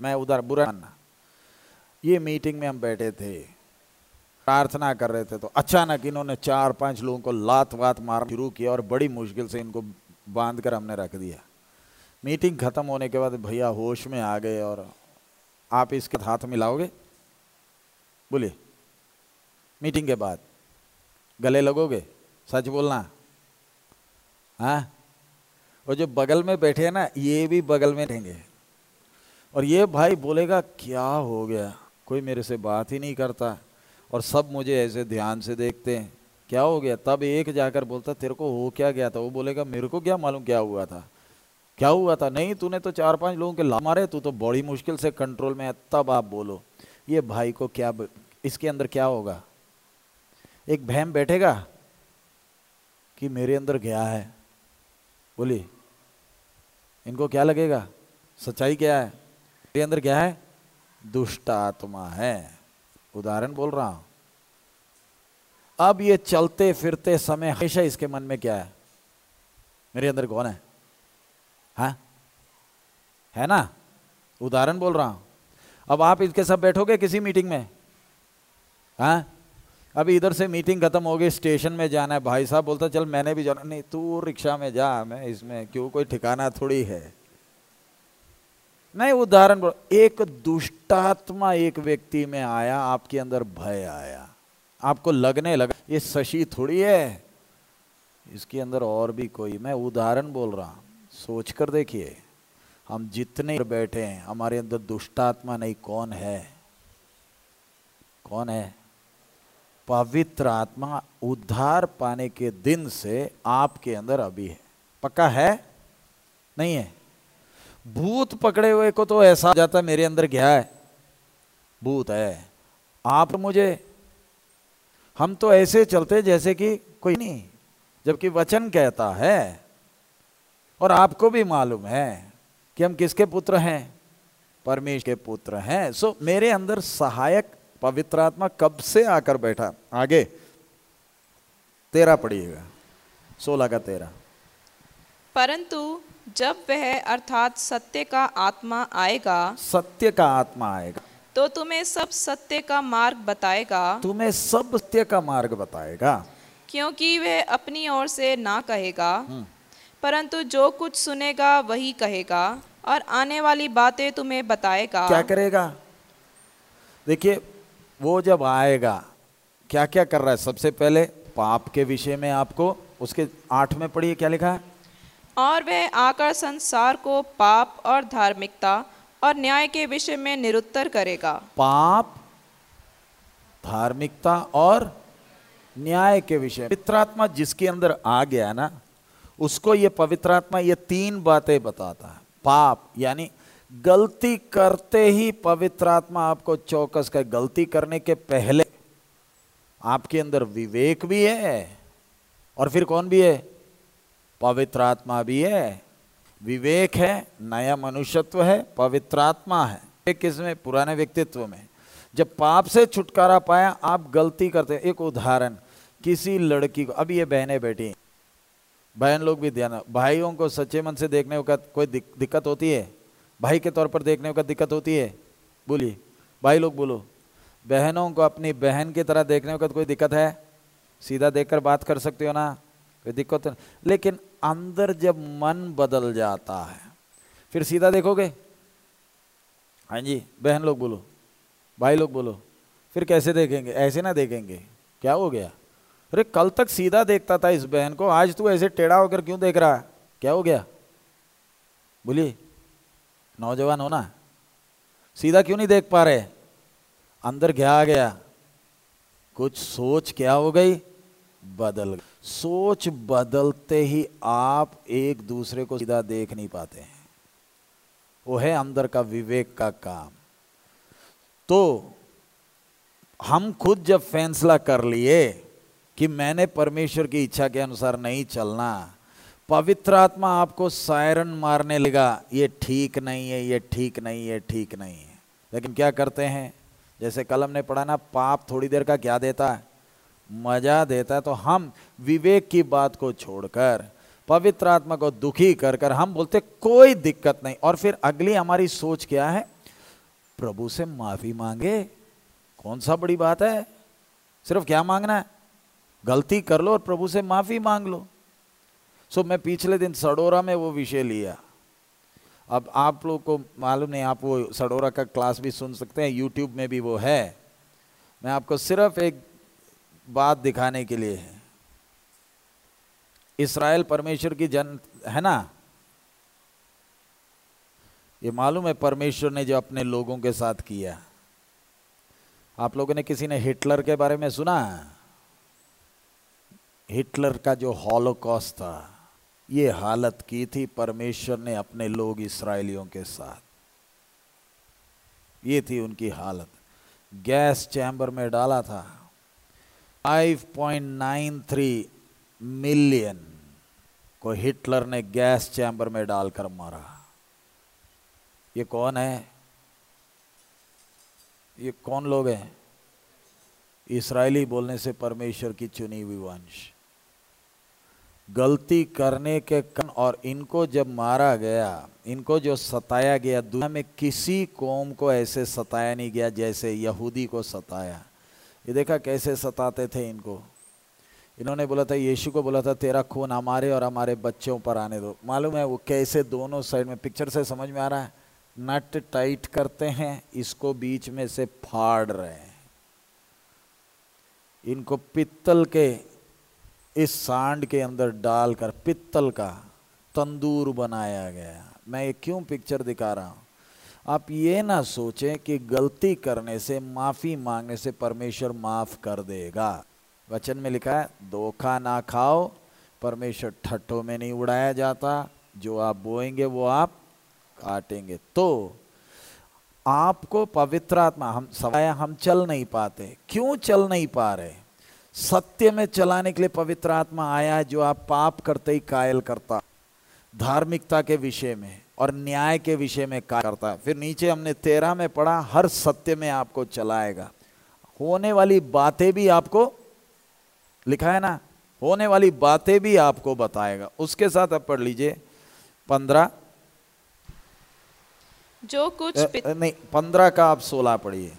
मैं उधर बुरा ये मीटिंग में हम बैठे थे, प्रार्थना कर रहे थे तो अचानक इन्होंने चार पाँच लोगों को लात वात मार शुरू किया और बड़ी मुश्किल से इनको बाँध कर हमने रख दिया। मीटिंग खत्म होने के बाद भैया होश में आ गए और आप इसके हाथ मिलाओगे? बोलिए मीटिंग के बाद। गले लगोगे? सच बोलना? हाँ? और जो बगल में बैठे हैं ना, ये भी बगल में रहेंगे। और ये भाई बोलेगा, क्या हो गया? कोई मेरे से बात ही नहीं करता। और सब मुझे ऐसे ध्यान से देखते हैं। क्या हो गया? तब एक जाकर बोलता, तेरे को हो क्या गया था? वो बोलेगा, मेरे को क्या मालूम क्या हुआ था? क्या हुआ था? नहीं, तूने तो चार पाँच लोगों के ला मारे, तू तो बड़ी मुश्किल से कंट्रोल में है। तब आप बोलो, ये भाई को क्या इसके अंदर क्या होगा? एक बहम बैठेगा कि मेरे अंदर गया है? बोली इनको क्या लगेगा? सच्चाई क्या है? मेरे अंदर क्या है? दुष्ट आत्मा है। उदाहरण बोल रहा हूँ। अब ये चलते फिरते समय हमेशा इसके मन में क्या है? मेरे अंदर कौन है? हा? है ना? उदाहरण बोल रहा हूँ। अब आप इसके सब बैठोगे किसी मीटिंग में? हाँ? अभी इधर से मीटिंग खत्म हो गई स्टेशन में जाना है। भाई साहब बोलता, चल, मैंने भी जाना नहीं, तू रिक्शा में जा, मैं इसमें, क्यों? कोई ठिकाना थोड़ी है। नहीं उदाहरण एक दुष्टात्मा एक व्यक्ति में आया, आपके अंदर भय आया। आपको लगने लगा, ये शशि थोड़ी है, इसके अंदर और भी कोई। मैं उदाहरण बोल रहा सोच कर देखिए, हम जितने बैठे हैं, हमारे अंदर दुष्टात्मा नहीं, कौन है? कौन है? पवित्र आत्मा उद्धार पाने के दिन से आपके अंदर अभी है। पक्का है? नहीं है। भूत पकड़े हुए को तो ऐसा जाता मेरे अंदर क्या है? भूत है। आप मुझे, हम तो ऐसे चलते जैसे कि कोई नहीं, जबकि वचन कहता है और आपको भी मालूम है कि हम किसके पुत्र हैं? परमेश के पुत्र हैं। सो मेरे अंदर सहायक पवित्र आत्मा कब से आकर बैठा? आगे। तेरा पढ़िएगा सोलह का तेरा। परंतु जब वह अर्थात सत्य का आत्मा आएगा सत्य का आत्मा आएगा। तो तुम्हें सब सत्य का मार्ग बताएगा। तुम्हें सब सत्य का मार्ग बताएगा। क्योंकि वह अपनी ओर से ना कहेगा हम्म। परंतु जो कुछ सुनेगा वही कहेगा और आने वाली बातें तुम्हें बताएगा। क्या करेगा? देखिए वो जब आएगा क्या क्या कर रहा है? सबसे पहले पाप के विषय में आपको उसके आठ में पढ़िए क्या लिखा है? और वह आकर संसार को पाप और धार्मिकता और न्याय के विषय में निरुत्तर करेगा। पाप धार्मिकता और न्याय के विषय पवित्रात्मा जिसके अंदर आ गया ना उसको ये पवित्रात्मा ये तीन बातें बताता है। पाप यानी गलती करते ही पवित्र आत्मा आपको चौकस कर। गलती करने के पहले आपके अंदर विवेक भी है और फिर कौन भी है? पवित्र आत्मा भी है। विवेक है, नया मनुष्यत्व है, पवित्र आत्मा है। किसमें पुराने व्यक्तित्व में जब पाप से छुटकारा पाया, आप गलती करते एक उदाहरण, किसी लड़की को अब ये बहनें बैठी बहन लोग भी ध्यान, भाइयों को सच्चे मन से देखने का कोई दिक्कत होती है? भाई के तौर पर देखने का दिक्कत होती है? बोलिए। भाई लोग बोलो। बहनों को अपनी बहन की तरह देखने का कोई दिक्कत है? सीधा देखकर बात कर सकते हो ना? कोई दिक्कत नहीं। लेकिन अंदर जब मन बदल जाता है, फिर सीधा देखोगे? हाँ जी, बहन लोग बोलो। भाई लोग बोलो। फिर कैसे देखेंगे? ऐसे ना देखेंगे। क्या हो गया? अरे, कल तक सीधा देखता था इस बहन को। आज तू ऐसे टेढ़ा होकर क्यों देख रहा? है क्या हो गया? बोलिए। नौजवान हो ना। सीधा क्यों नहीं देख पा रहे? अंदर क्या आ गया। कुछ सोच क्या हो गई? बदल सोच बदलते ही आप एक दूसरे को सीधा देख नहीं पाते हैं। वो है अंदर का विवेक का काम। तो हम खुद जब फैसला कर लिए कि मैंने परमेश्वर की इच्छा के अनुसार नहीं चलना पवित्र आत्मा आपको सायरन मारने लगा, ये ठीक नहीं है, ये ठीक नहीं है, ठीक नहीं है। लेकिन क्या करते हैं? जैसे कलम ने पढ़ा ना, पाप थोड़ी देर का क्या देता है? मज़ा देता है। तो हम विवेक की बात को छोड़कर पवित्र आत्मा को दुखी कर कर हम बोलते कोई दिक्कत नहीं। और फिर अगली हमारी सोच क्या है? प्रभु से माफ़ी मांगे। कौन सा बड़ी बात है? सिर्फ़ क्या मांगना है? गलती कर लो और प्रभु से माफ़ी मांग लो। सो मैं पिछले दिन सडोरा में वो विषय लिया। अब आप लोग को मालूम नहीं, आप वो सडोरा का क्लास भी सुन सकते हैं यूट्यूब में भी वो है। मैं आपको सिर्फ़ एक बात दिखाने के लिए है। इसराइल परमेश्वर की जन, है ना? ये मालूम है परमेश्वर ने जो अपने लोगों के साथ किया। आप लोगों ने किसी ने हिटलर के बारे में सुना? हिटलर का जो हॉलोकॉस्ट था। ये हालत की थी, परमेश्वर ने अपने लोग इसराइलियों के साथ। ये थी उनकी हालत। गैस चैम्बर में डाला था। 5.93 मिलियन को हिटलर ने गैस चैम्बर में डालकर मारा। ये कौन है? ये कौन लोग हैं? इसराइली बोलने से परमेश्वर की चुनी हुई वंश। गलती करने के कन और इनको जब मारा गया, इनको जो सताया गया, दुनिया में किसी कौम को ऐसे सताया नहीं गया जैसे यहूदी को सताया। ये देखा कैसे सताते थे इनको। इन्होंने बोला था, यीशु को बोला था, तेरा खून हमारे और हमारे बच्चों पर आने दो। मालूम है वो कैसे दोनों साइड में पिक्चर से समझ में आ रहा है। नट टाइट करते हैं, इसको बीच में से फाड़ रहे हैं। इनको पित्तल के इस सांड के अंदर डालकर पित्तल का तंदूर बनाया गया। मैं ये क्यों पिक्चर दिखा रहा हूँ? आप ये ना सोचें कि गलती करने से, माफ़ी मांगने से परमेश्वर माफ़ कर देगा। वचन में लिखा है, धोखा ना खाओ, परमेश्वर ठट्ठों में नहीं उड़ाया जाता। जो आप बोएँगे, वो आप काटेंगे। तो आपको पवित्र आत्मा, हम सवाया, हम चल नहीं पाते। क्यों चल नहीं पा रहे? सत्य में चलाने के लिए पवित्र आत्मा आया है जो आप पाप करते ही कायल करता धार्मिकता के विषय में और न्याय के विषय में काय करता। है फिर नीचे हमने तेरह में पढ़ा हर सत्य में आपको चलाएगा। होने वाली बातें भी आपको लिखा है ना? होने वाली बातें भी आपको बताएगा। उसके साथ आप पढ़ लीजिए पंद्रह। जो कुछ पित... नहीं पंद्रह का आप सोलह पढ़िए।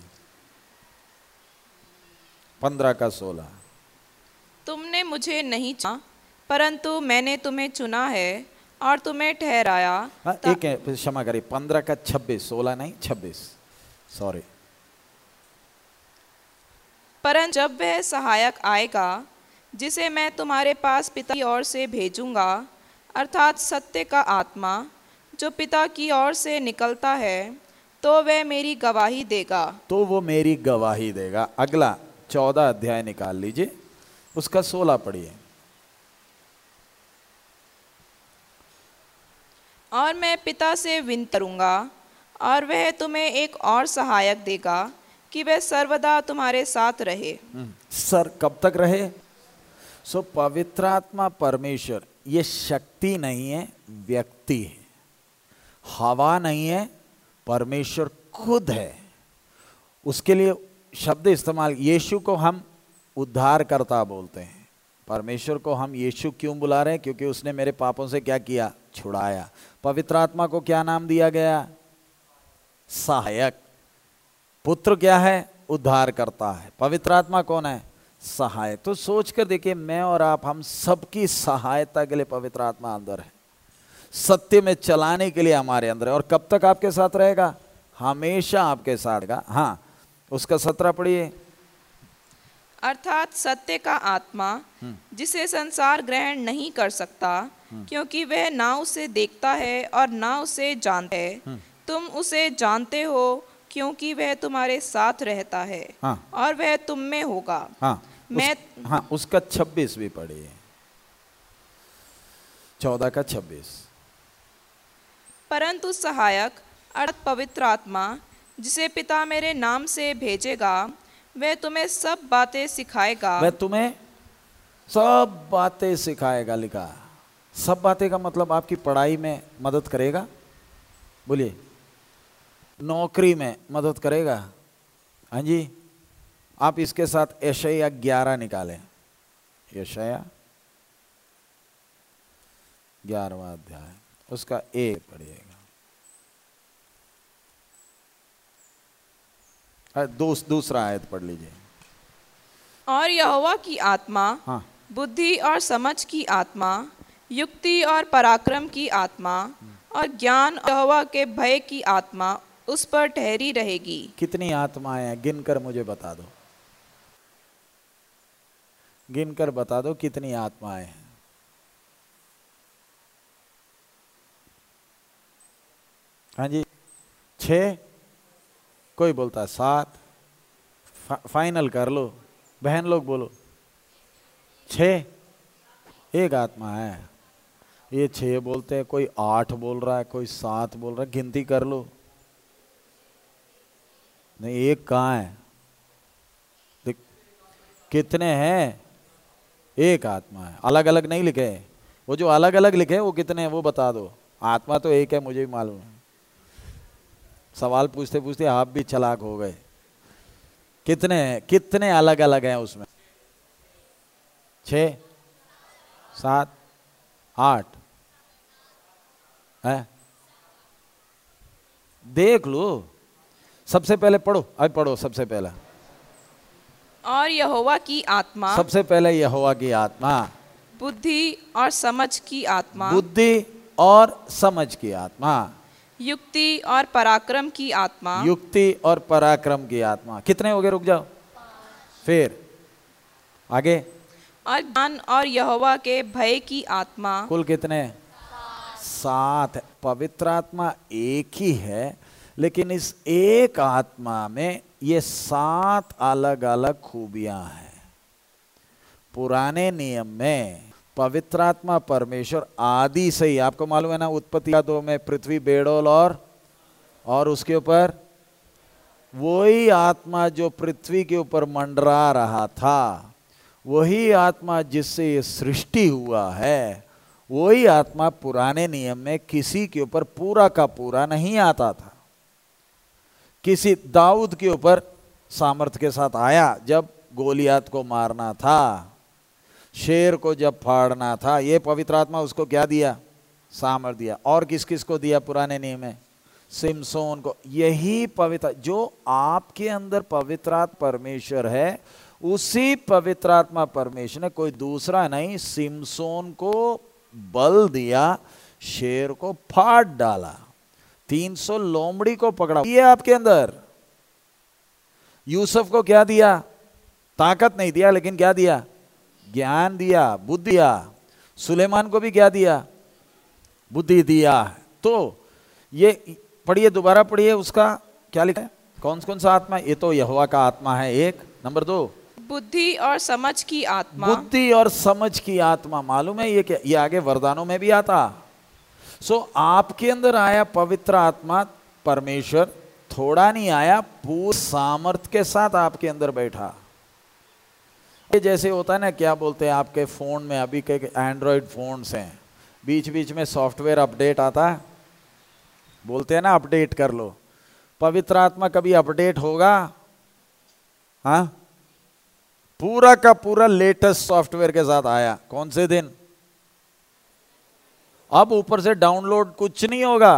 पंद्रह का सोलह। तुमने मुझे नहीं चुना परंतु मैंने तुम्हें चुना है और तुम्हें ठहराया हाँ एक है क्षमा करिए पंद्रह का छब्बीस सोलह नहीं छब्बीस सॉरी परंतु जब वह सहायक आएगा जिसे मैं तुम्हारे पास पिता की ओर से भेजूँगा अर्थात सत्य का आत्मा जो पिता की ओर से निकलता है तो वह मेरी गवाही देगा। तो वो मेरी गवाही देगा। अगला चौदह अध्याय निकाल लीजिए। उसका सोलह पढ़िए। और मैं पिता से विन करूँगा और वह तुम्हें एक और सहायक देगा कि वह सर्वदा तुम्हारे साथ रहे। हम्म, सर कब तक रहे? सो पवित्र आत्मा परमेश्वर ये शक्ति नहीं है व्यक्ति है। हवा नहीं है परमेश्वर खुद है। उसके लिए शब्द इस्तेमाल यीशु को हम उद्धार करता बोलते हैं। परमेश्वर को हम यीशु क्यों बुला रहे हैं? क्योंकि उसने मेरे पापों से क्या किया? छुड़ाया। पवित्र आत्मा को क्या नाम दिया गया? सहायक। पुत्र क्या है? उद्धार करता है। पवित्र आत्मा कौन है? सहायक। तो सोच कर देखिए, मैं और आप, हम सबकी सहायता के लिए पवित्र आत्मा अंदर है। सत्य में चलाने के लिए हमारे अंदर है। और कब तक आपके साथ रहेगा? हमेशा आपके साथ हाँ उसका सत्रह पढ़िए। अर्थात सत्य का आत्मा हम्म। जिसे संसार ग्रहण नहीं कर सकता हम्म। क्योंकि वह ना उसे देखता है और ना उसे जानता है हम्म। तुम उसे जानते हो क्योंकि वह तुम्हारे साथ रहता है हाँ। और वह तुम में होगा हाँ मैं उस, हाँ उसका छब्बीस भी पढ़िए चौदह का छब्बीस परंतु सहायक अर्थात पवित्र आत्मा जिसे पिता मेरे नाम से भेजेगा वह तुम्हें सब बातें सिखाएगा। वह तुम्हें सब बातें सिखाएगा, लिखा। सब बातें का मतलब आपकी पढ़ाई में मदद करेगा। बोलिए, नौकरी में मदद करेगा। हाँ जी, आप इसके साथ यशया ग्यारह निकालें। यशया ग्यारहवा अध्याय, उसका एक पढ़िएगा। दूस, दूसरा आयत पढ़ लीजिए। और यहोवा की आत्मा हाँ। बुद्धि और समझ की आत्मा युक्ति और पराक्रम की आत्मा और ज्ञान यहोवा के भय की आत्मा उस पर ठहरी रहेगी। कितनी आत्माएँ हैं? गिनकर मुझे बता दो। गिनकर बता दो कितनी आत्माएँ हैं। हाँ जी। छ कोई बोलता है सात फा, फाइनल कर लो। बहन लोग बोलो छ एक आत्मा है। ये छह बोलते हैं कोई आठ बोल रहा है कोई सात बोल रहा है गिनती कर लो। नहीं एक कहाँ है? देख कितने हैं? एक आत्मा है। अलग अलग नहीं लिखे वो जो अलग अलग लिखे वो कितने हैं वो बता दो। आत्मा तो एक है मुझे भी मालूम है। सवाल पूछते पूछते आप भी चलाक हो गए। कितने हैं कितने अलग अलग हैं उसमें? छ सात आठ। है? देख लो। सबसे पहले पढ़ो। अभी पढ़ो सबसे पहला। और यहोवा की आत्मा। सबसे पहले यहोवा की आत्मा। बुद्धि और समझ की आत्मा। बुद्धि और समझ की आत्मा। युक्ति और पराक्रम की आत्मा। युक्ति और पराक्रम की आत्मा। कितने हो गए? रुक जाओ। फिर आगे। और ज्ञान और यहोवा के भय की आत्मा। कुल कितने? सात। पवित्र आत्मा एक ही है लेकिन इस एक आत्मा में ये सात अलग अलग खूबियाँ हैं। पुराने नियम में पवित्र आत्मा परमेश्वर आदि से ही। आपको मालूम है ना, उत्पत्ति दो में पृथ्वी, बेड़ोल और और उसके ऊपर? वही आत्मा जो पृथ्वी के ऊपर मंडरा रहा था, वही आत्मा जिससे ये सृष्टि हुआ है, वही आत्मा पुराने नियम में किसी के ऊपर पूरा का पूरा नहीं आता था। किसी दाऊद के ऊपर सामर्थ्य के साथ आया, जब गोलियात को मारना था। शेर को जब फाड़ना था, ये पवित्र आत्मा उसको क्या दिया? सामर्थ दिया। और किस किस को दिया पुराने नियम में? सिमसोन को। यही पवित्र, जो आपके अंदर पवित्रात्मा परमेश्वर है, उसी पवित्र आत्मा परमेश्वर ने कोई दूसरा नहीं, सिमसोन को बल दिया, शेर को फाड़ डाला 300 लोमड़ी को पकड़ा। ये आपके अंदर। यूसुफ को क्या दिया? ताकत नहीं दिया, लेकिन क्या दिया? ज्ञान दिया बुद्धि दिया। सुलेमान को भी क्या दिया? बुद्धि दिया। तो ये पढ़िए दोबारा पढ़िए उसका क्या लिखा है? कौन कौन सा आत्मा? ये तो यहोवा का आत्मा है एक। नंबर दो। बुद्धि और समझ की आत्मा। बुद्धि और समझ की आत्मा। मालूम है ये क्या? ये आगे वरदानों में भी आता। सो आपके अंदर आया पवित्र आत्मा परमेश्वर थोड़ा नहीं आया पूर्ण सामर्थ के साथ आपके अंदर बैठा। ये जैसे होता है ना, क्या बोलते हैं, आपके फ़ोन में, अभी के एंड्रॉयड फ़ोन्स हैं बीच बीच में सॉफ्टवेयर अपडेट आता है, बोलते हैं ना अपडेट कर लो। पवित्र आत्मा कभी अपडेट होगा? हाँ? पूरा का पूरा लेटेस्ट सॉफ्टवेयर के साथ आया, कौन से दिन? अब ऊपर से डाउनलोड कुछ नहीं होगा।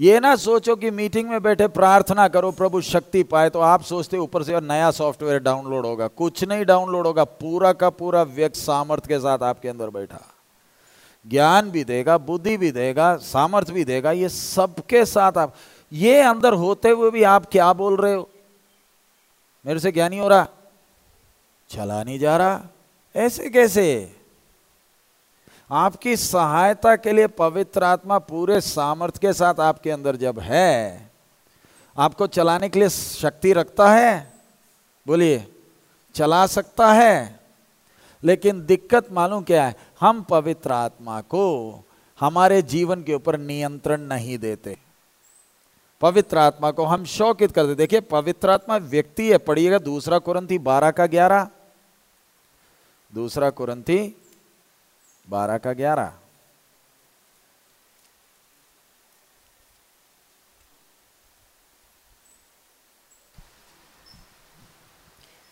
ये ना सोचो कि मीटिंग में बैठे प्रार्थना करो, प्रभु शक्ति पाए तो आप सोचते ऊपर से और नया सॉफ्टवेयर डाउनलोड होगा। कुछ नहीं डाउनलोड होगा, पूरा का पूरा व्यक्त सामर्थ्य के साथ आपके अंदर बैठा। ज्ञान भी देगा, बुद्धि भी देगा, सामर्थ्य भी देगा, ये सबके साथ आप, ये अंदर होते हुए भी आप क्या बोल रहे हो? मेरे से ज्ञानी हो रहा। चला नहीं जा रहा। ऐसे कैसे? आपकी सहायता के लिए पवित्र आत्मा पूरे सामर्थ्य के साथ आपके अंदर जब है, आपको चलाने के लिए शक्ति रखता है, बोलिए, चला सकता है, लेकिन दिक्कत मालूम क्या है? हम पवित्र आत्मा को हमारे जीवन के ऊपर नियंत्रण नहीं देते। पवित्र आत्मा को हम शौकित करते। देखिए, पवित्र आत्मा व्यक्ति है, पढ़िएगा दूसरा कुरंथी बारह का ग्यारह। दूसरा कुरंथी बारह का ग्यारह।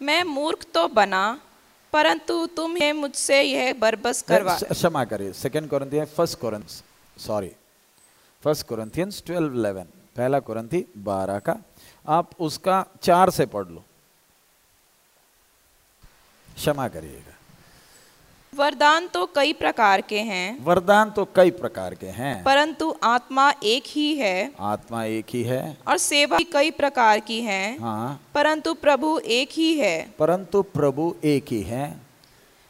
मैं मूर्ख तो बना परंतु तुम्हें मुझसे यह बरबस करवा। क्षमा करिए second Corinthian first Corinth sorry first Corinthians twelve eleven पहला कोरंथी बारह का। आप उसका चार से पढ़ लो। क्षमा करिएगा। वरदान तो कई प्रकार के हैं। वरदान तो कई प्रकार के हैं। परंतु आत्मा एक ही है। आत्मा एक ही है। और सेवा भी कई प्रकार की है। हाँ। परंतु प्रभु एक ही है। परंतु प्रभु एक ही है।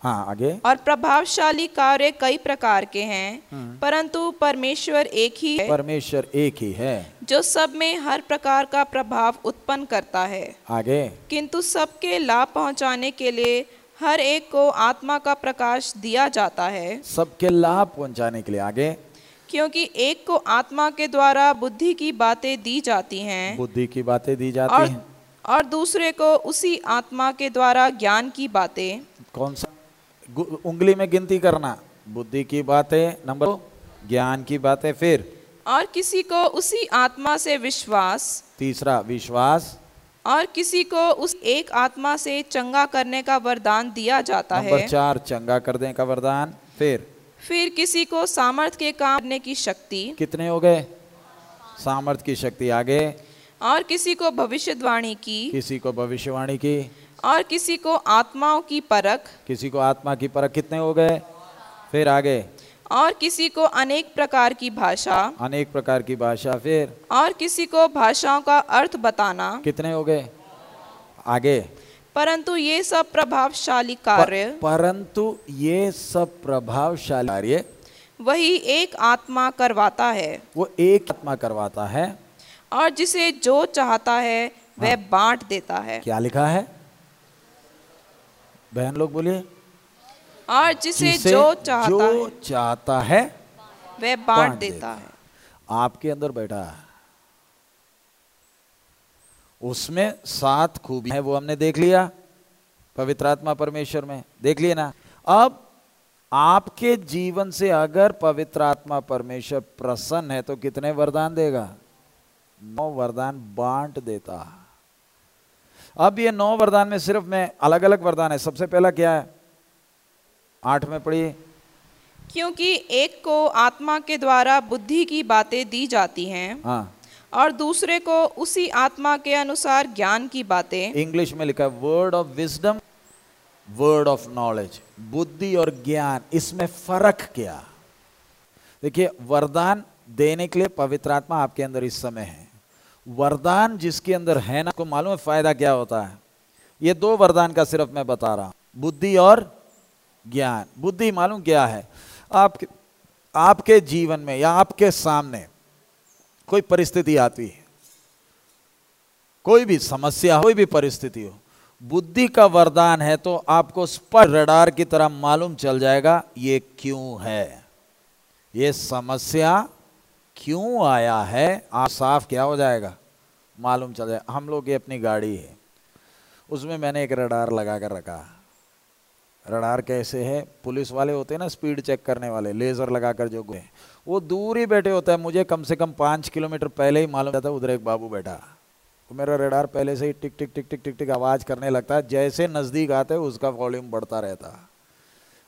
हाँ आगे। और प्रभावशाली कार्य कई प्रकार के हैं। परंतु परमेश्वर एक ही है। परमेश्वर एक ही है। जो सब में हर प्रकार का प्रभाव उत्पन्न करता है। आगे। किंतु सबके लाभ पहुँचाने के लिए हर एक को आत्मा का प्रकाश दिया जाता है। सबके लाभ पहुँचाने के लिए आगे। क्योंकि एक को आत्मा के द्वारा बुद्धि की बातें दी जाती हैं बुद्धि की बातें दी जाती और हैं। और दूसरे को उसी आत्मा के द्वारा ज्ञान की बातें। कौन सा? उंगली में गिनती करना। बुद्धि की बातें नंबर ज्ञान की बातें फिर। और किसी को उसी आत्मा से विश्वास। तीसरा विश्वास। और किसी को उस एक आत्मा से चंगा करने का वरदान दिया जाता नंबर है। चार चंगा कर दें का वरदान। फिर? फिर किसी को सामर्थ के काम करने की शक्ति। कितने हो गए? सामर्थ की शक्ति आगे। और किसी को भविष्यवाणी की। किसी को भविष्यवाणी की। और किसी को आत्माओं की परख। किसी को आत्मा की परख कितने हो गए? फिर आगे। और किसी को अनेक प्रकार की भाषा अनेक प्रकार की भाषा फिर और किसी को भाषाओं का अर्थ बताना। कितने हो गए? आगे। परंतु ये सब प्रभावशाली कार्य प- परंतु ये सब प्रभावशाली कार्य वही एक आत्मा करवाता है। वो एक आत्मा करवाता है। और जिसे जो चाहता है वह हाँ। बांट देता है। क्या लिखा है? बहन लोग बोलिए। और जिसे जिसे जो चाहता जो है चाहता है वह बांट देता देता है। आपके अंदर बैठा है। उसमें सात खूबी है वो हमने देख लिया पवित्र आत्मा परमेश्वर में। देख लिया ना? अब आपके जीवन से अगर पवित्र आत्मा परमेश्वर प्रसन्न है तो कितने वरदान देगा? नौ वरदान बांट देता। अब ये नौ वरदान में सिर्फ़ मैं अलग अलग वरदान है। सबसे पहला क्या है? आठ में पढ़िए। क्योंकि एक को आत्मा के द्वारा बुद्धि की बातें दी जाती हैं हाँ। और दूसरे को उसी आत्मा के अनुसार ज्ञान की बातें। इंग्लिश में लिखा है word of wisdom word of knowledge बुद्धि और ज्ञान इसमें फ़र्क क्या? देखिए वरदान देने के लिए पवित्र आत्मा आपके अंदर इस समय है। वरदान जिसके अंदर है ना को मालूम है फ़ायदा क्या होता है? ये दो वरदान का सिर्फ़ मैं बता रहा हूँ। बुद्धि और ज्ञान, बुद्धि मालूम क्या है? आपके आपके जीवन में या आपके सामने कोई परिस्थिति आती है। कोई भी समस्या, कोई भी परिस्थिति हो, बुद्धि का वरदान है तो आपको स्पष्ट रडार की तरह मालूम चल जाएगा, ये क्यों है? ये समस्या क्यों आया है? आप साफ़ क्या हो जाएगा? मालूम चल जाएगा हम लोग की अपनी गाड़ी है, उसमें मैंने एक रडार लगा कर रखा। रडार कैसे है? पुलिस वाले होते हैं ना स्पीड चेक करने वाले, लेजर लगाकर जो गए वो दूर ही बैठे होता है। मुझे कम से कम पाँच किलोमीटर पहले ही मालूम जाता है उधर एक बाबू बैठा। तो मेरा रडार पहले से ही टिक टिक टिक टिक टिक टिक आवाज़ करने लगता है। जैसे नज़दीक आते उसका वॉल्यूम बढ़ता रहता।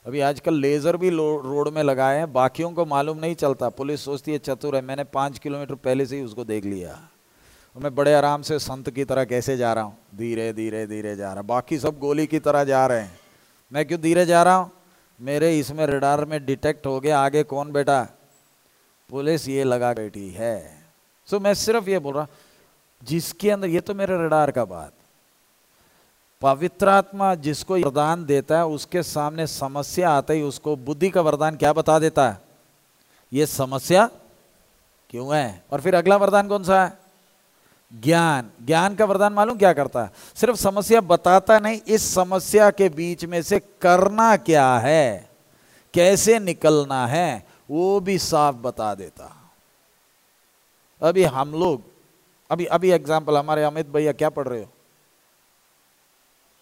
अभी आजकल लेज़र भी रोड में लगाए हैं। बाकियों को मालूम नहीं चलता। पुलिस सोचती है, चतुर है। मैंने पाँच किलोमीटर पहले से ही उसको देख लिया। मैं बड़े आराम से संत की तरह कैसे जा रहा हूँ? धीरे धीरे धीरे जा रहा। बाकी सब गोली की तरह जा रहे हैं। मैं क्यों धीरे जा रहा हूँ? मेरे इसमें रडार में डिटेक्ट हो गया आगे कौन बेटा पुलिस ये लगा बैठी है। सो so, मैं सिर्फ़ ये बोल रहा जिसके अंदर ये तो मेरे रडार का बात। पवित्र आत्मा जिसको वरदान देता है उसके सामने समस्या आता ही उसको बुद्धि का वरदान क्या बता देता है? ये समस्या क्यों है? और फिर अगला वरदान कौन सा है? ज्ञान। ज्ञान का वरदान मालूम क्या करता है? सिर्फ़ समस्या बताता नहीं, इस समस्या के बीच में से करना क्या है? कैसे निकलना है? वो भी साफ़ बता देता। अभी हम लोग, अभी अभी एग्ज़ाम्पल हमारे अमित भैया क्या पढ़ रहे हो?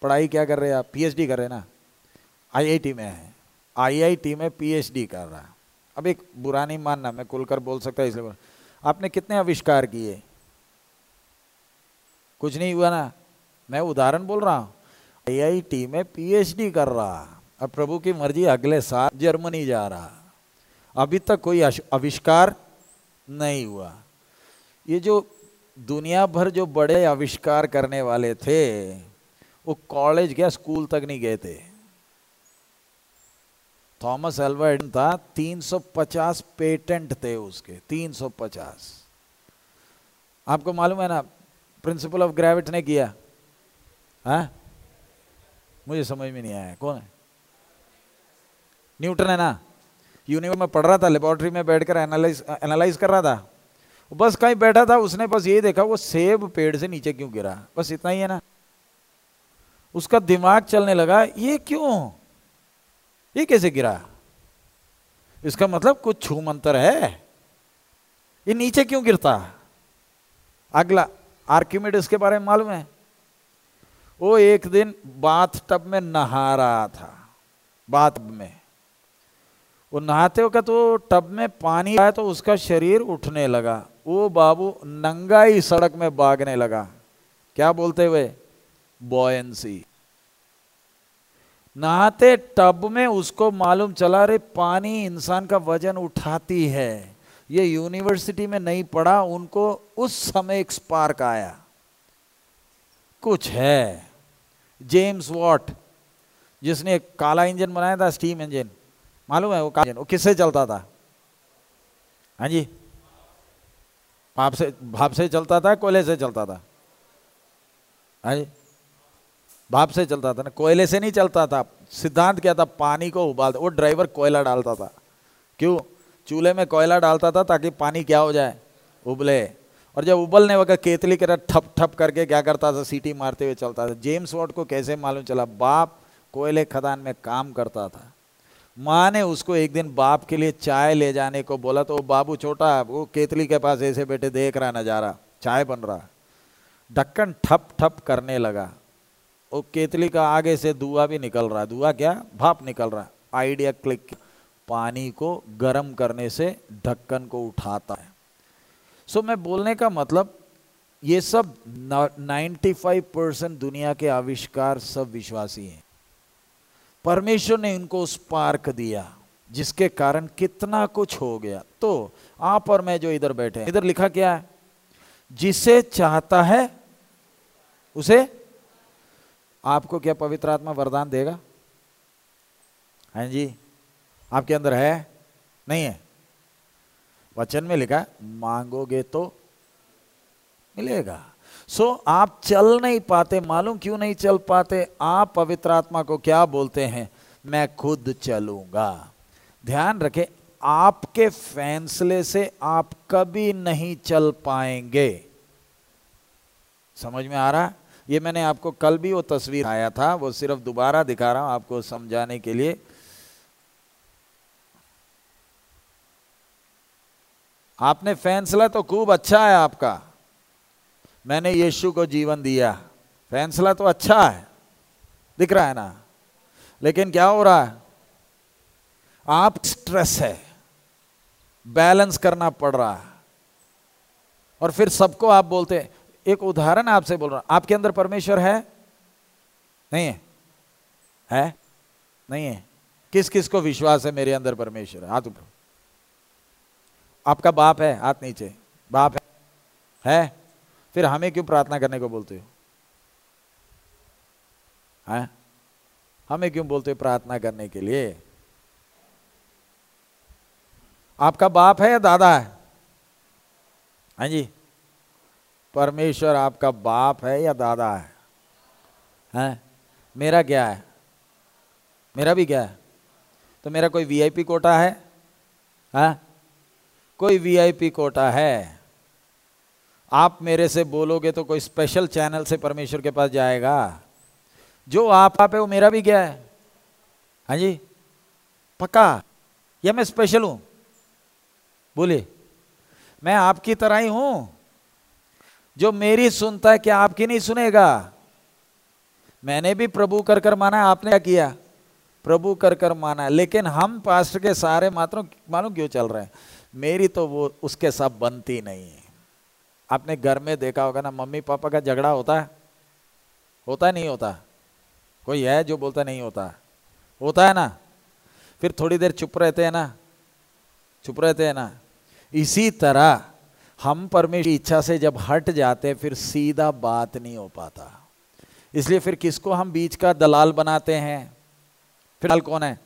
पढ़ाई क्या कर रहे हैं आप? पीएचडी कर रहे हैं ना? आईआईटी में है। आईआईटी में पीएचडी कर रहा है। अब एक बुरा नहीं मानना, मैं खुलकर बोल सकता इसलिए आपने कितने आविष्कार किए? कुछ नहीं हुआ ना। मैं उदाहरण बोल रहा हूँ। आईआईटी में पीएचडी कर रहा। अब प्रभु की मर्ज़ी, अगले साल जर्मनी जा रहा। अभी तक कोई आविष्कार नहीं हुआ। ये जो दुनिया भर जो बड़े आविष्कार करने वाले थे, वो कॉलेज गया स्कूल तक नहीं गए थे। थॉमस एडिसन था 350 पेटेंट थे उसके 350 आपको मालूम है ना प्रिंसिपल ऑफ़ ग्रेविटी ने किया? हाँ? मुझे समझ में नहीं आया। कौन है? न्यूटन है ना? यूनिवर्स में पढ़ रहा था लेबोरेटरी में बैठकर एनालाइज एनालाइज कर रहा था। बस कहीं बैठा था, उसने बस ये देखा, वो सेब पेड़ से नीचे क्यों गिरा? बस इतना ही है ना? उसका दिमाग चलने लगा, ये क्यों? ये कैसे गिरा? इसका मतलब कुछ छू मंत्र है। ये नीचे क्यों गिरता? अगला आर्किमिडिस के बारे में मालूम है? वो एक दिन बाथ टब में नहा रहा था, बाथ में। वो नहाते वक्त वो टब में पानी आया तो उसका शरीर उठने लगा। वो बाबू नंगा ही सड़क में भागने लगा। क्या बोलते हुए? बॉयंसी नहाते टब में उसको मालूम चला रे पानी इंसान का वज़न उठाती है। ये यूनिवर्सिटी में नहीं पढ़ा, उनको उस समय एक स्पार्क आया। कुछ है। जेम्स वॉट, जिसने एक काला इंजन बनाया था, स्टीम इंजन। मालूम है वो काला इंजन, वो किससे चलता था? हाँ जी? भाप से भाप से चलता था, कोयले से चलता था? हाँ जी? भाप से चलता था ना, कोयले से नहीं चलता था। सिद्धांत क्या था, पानी को उबालता, वो ड्राइवर कोयला डालता था। क्यों? चूल्हे में कोयला डालता था ताकि पानी क्या हो जाए? उबले। और जब उबलने वक्त केतली के ठप ठप करके क्या करता था? सीटी मारते हुए चलता था। जेम्स वॉट को कैसे मालूम चला? बाप कोयले खदान में काम करता था। माँ ने उसको एक दिन बाप के लिए चाय ले जाने को बोला तो वो बाबू छोटा वो केतली के पास ऐसे बैठे देख रहा नज़ारा। चाय बन रहा ढक्कन ठप ठप करने लगा। वो केतली का आगे से धुआँ भी निकल रहा धुआँ क्या? भाप निकल रहा आइडिया क्लिक। पानी को गर्म करने से ढक्कन को उठाता है। सो so, मैं बोलने का मतलब ये सब 95 परसेंट दुनिया के आविष्कार सब विश्वासी हैं। परमेश्वर ने इनको स्पार्क दिया जिसके कारण कितना कुछ हो गया। तो आप और मैं जो इधर बैठे इधर लिखा क्या है? जिसे चाहता है उसे आपको क्या पवित्र आत्मा वरदान देगा? हाँ जी। आपके अंदर है? नहीं है। वचन में लिखा है मांगोगे तो मिलेगा। सो so, आप चल नहीं पाते मालूम क्यों नहीं चल पाते? आप पवित्र आत्मा को क्या बोलते हैं? मैं खुद चलूँगा। ध्यान रखे आपके फैसले से आप कभी नहीं चल पाएँगे। समझ में आ रहा? ये मैंने आपको कल भी वो तस्वीर आया था वो सिर्फ़ दोबारा दिखा रहा हूँ आपको समझाने के लिए। आपने फैसला तो खूब अच्छा है आपका। मैंने यीशु को जीवन दिया। फैसला तो अच्छा है। दिख रहा है ना? लेकिन क्या हो रहा है? आप स्ट्रेस है। बैलेंस करना पड़ रहा है। और फिर सबको आप बोलते एक उदाहरण आपसे बोल रहा हूँ। आपके अंदर परमेश्वर है? नहीं है। है? नहीं है। किस किस को विश्वास है मेरे अंदर परमेश्वर है? हाथ ऊपर आपका बाप है, हाथ नीचे। बाप है। है? फिर हमें क्यों प्रार्थना करने को बोलते हो? है? हमें क्यों बोलते हो प्रार्थना करने के लिए? आपका बाप है या दादा है? हाँ जी। परमेश्वर आपका बाप है या दादा है? हैं? मेरा क्या है? मेरा भी क्या है? तो मेरा कोई वीआईपी कोटा है? हाँ? कोई वीआईपी कोटा है? आप मेरे से बोलोगे तो कोई स्पेशल चैनल से परमेश्वर के पास जाएगा। जो आप आप है, वो मेरा भी क्या है। हाँ जी? पक्का? या मैं स्पेशल हूँ? बोलिए। मैं आपकी तरह ही हूँ। जो मेरी सुनता है, क्या आपकी नहीं सुनेगा? मैंने भी प्रभु कर कर माना आपने क्या किया? प्रभु कर कर माना लेकिन हम पास्टर के सारे मात्रों, मालूम क्यों चल रहे हैं? मेरी तो वो, उसके साथ बनती नहीं है। आपने घर में देखा होगा ना, मम्मी पापा का झगड़ा होता है? होता नहीं होता। कोई है जो बोलता नहीं होता? होता है ना? फिर थोड़ी देर चुप रहते हैं ना? चुप रहते हैं ना? इसी तरह हम परमेश्वर की इच्छा से जब हट जाते हैं, फिर सीधा बात नहीं हो पाता। इसलिए फिर किसको हम बीच का दलाल बनाते हैं? फ़िलहाल कौन है?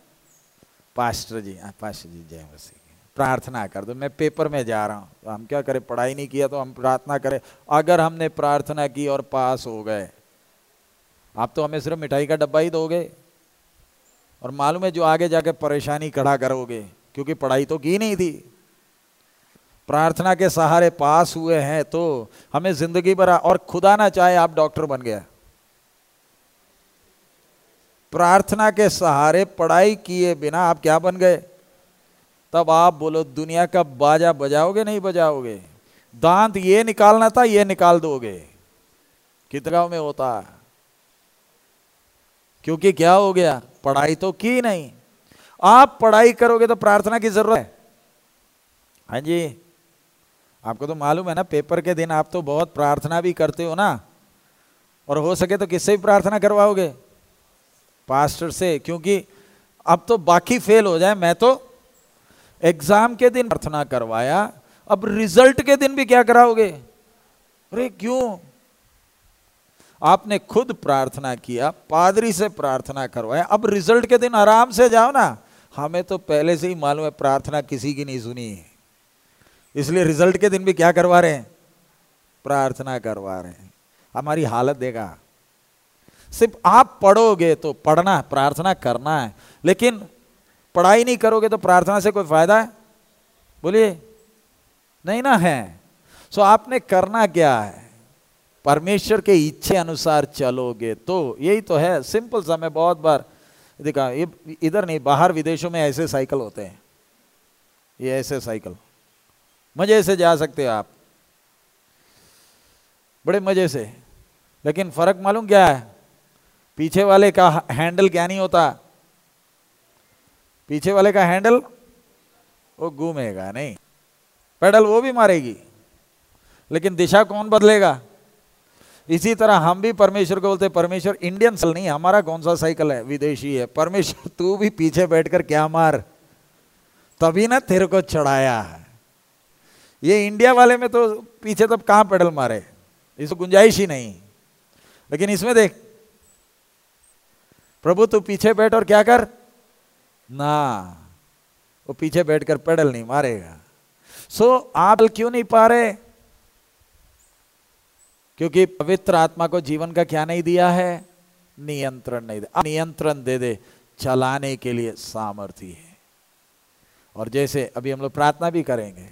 पास्टर जी हाँ पास्टर जी, जय मसीह। प्रार्थना कर दो। मैं पेपर में जा रहा हूँ। तो हम क्या करें? पढ़ाई नहीं किया तो हम प्रार्थना करें। अगर हमने प्रार्थना की और पास हो गए, आप तो हमें सिर्फ़ मिठाई का डब्बा ही दोगे। और मालूम है जो आगे जाके परेशानी खड़ा करोगे, क्योंकि पढ़ाई तो की नहीं थी। प्रार्थना के सहारे पास हुए हैं तो हमें ज़िंदगी भर, और खुदा ना चाहे आप डॉक्टर बन गया। प्रार्थना के सहारे पढ़ाई किए बिना आप क्या बन गए? तब आप बोलो, दुनिया का बाजा बजाओगे, नहीं बजाओगे? दांत ये निकालना था, ये निकाल दोगे। कितना में होता? क्योंकि क्या हो गया? पढ़ाई तो की नहीं। आप पढ़ाई करोगे तो प्रार्थना की ज़रूरत है। हाँ जी। आपको तो मालूम है ना, पेपर के दिन आप तो बहुत प्रार्थना भी करते हो ना। और हो सके तो किससे भी प्रार्थना करवाओगे? पास्टर से, क्योंकि अब तो बाकी फेल हो जाए, मैं तो एग्ज़ाम के दिन प्रार्थना करवाया, अब रिज़ल्ट के दिन भी क्या कराओगे? अरे क्यों? आपने खुद प्रार्थना किया, पादरी से प्रार्थना करवाया, अब रिज़ल्ट के दिन आराम से जाओ ना। हमें तो पहले से ही मालूम है, प्रार्थना किसी की नहीं सुनी। है इसलिए रिज़ल्ट के दिन भी क्या करवा रहे हैं? प्रार्थना करवा रहे हैं। हमारी हालत देगा सिर्फ़ आप पढ़ोगे तो पढ़ना है प्रार्थना करना है, लेकिन पढ़ाई नहीं करोगे तो प्रार्थना से कोई फ़ायदा है? बोलिए, नहीं ना है। सो आपने करना क्या है? परमेश्वर के इच्छे अनुसार चलोगे तो। यही तो है। सिंपल सा मैं बहुत बार। देखा इधर नहीं, बाहर विदेशों में ऐसे साइकिल होते हैं। ये ऐसे साइकिल मज़े से जा सकते हो आप। बड़े मज़े से। लेकिन फ़र्क मालूम क्या है? पीछे वाले का हैंडल क्या नहीं होता? पीछे वाले का हैंडल? वो घूमेगा नहीं। पेडल वो भी मारेगी, लेकिन दिशा कौन बदलेगा? इसी तरह हम भी परमेश्वर को बोलते परमेश्वर इंडियन सल नहीं, हमारा कौन सा साइकिल है? विदेशी है। परमेश्वर, तू भी पीछे बैठकर क्या मार? तभी ना तेरे को चढ़ाया है। ये इंडिया वाले में तो पीछे तब कहाँ पेडल मारे? इसको गुंजाइश ही नहीं। लेकिन इसमें देख, प्रभु तू पीछे बैठ और क्या कर? ना, वो पीछे बैठकर पेडल नहीं मारेगा। सो आप क्यों नहीं पा रहे? क्योंकि पवित्र आत्मा को जीवन का क्या नहीं दिया है? नियंत्रण नहीं दे नियंत्रण दे दे, चलाने के लिए सामर्थ्य है। और जैसे अभी हम लोग प्रार्थना भी करेंगे,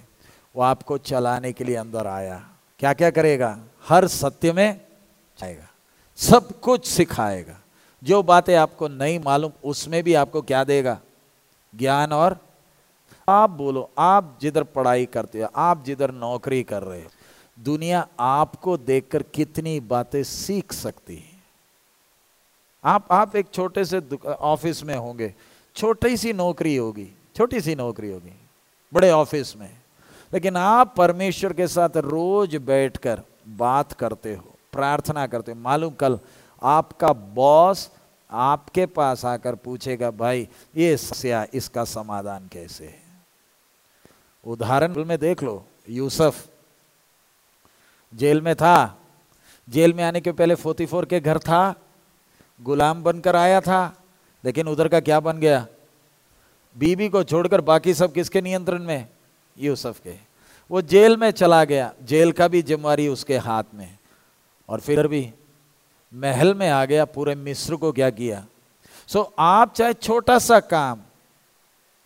वो आपको चलाने के लिए अंदर आया। क्या क्या करेगा? हर सत्य में आएगा सब कुछ सिखाएगा। जो बातें आपको नहीं मालूम, उसमें भी आपको क्या देगा? ज्ञान और आप बोलो, आप जिधर पढ़ाई करते हो, आप जिधर नौकरी कर रहे हो, दुनिया आपको देखकर कितनी बातें सीख सकती है। आप आप एक छोटे से ऑफ़िस में होंगे, छोटी सी नौकरी होगी, छोटी सी नौकरी होगी, बड़े ऑफ़िस में, लेकिन आप परमेश्वर के साथ रोज बैठकर बात करते हो, प्रार्थना करते हो। मालूम कल आपका बॉस आपके पास आकर पूछेगा, भाई, ये समस्या इसका समाधान कैसे है? उदाहरण में देख लो, यूसुफ जेल में था। जेल में आने के पहले फोर्टी फोर के घर था, गुलाम बनकर आया था, लेकिन उधर का क्या बन गया? बीबी को छोड़कर बाकी सब किसके नियंत्रण में? यूसुफ के। वो जेल में चला गया। जेल का भी जिम्मेवारी उसके हाथ में और फिर भी महल में आ गया पूरे मिस्र को क्या किया? सो so, आप चाहे छोटा सा काम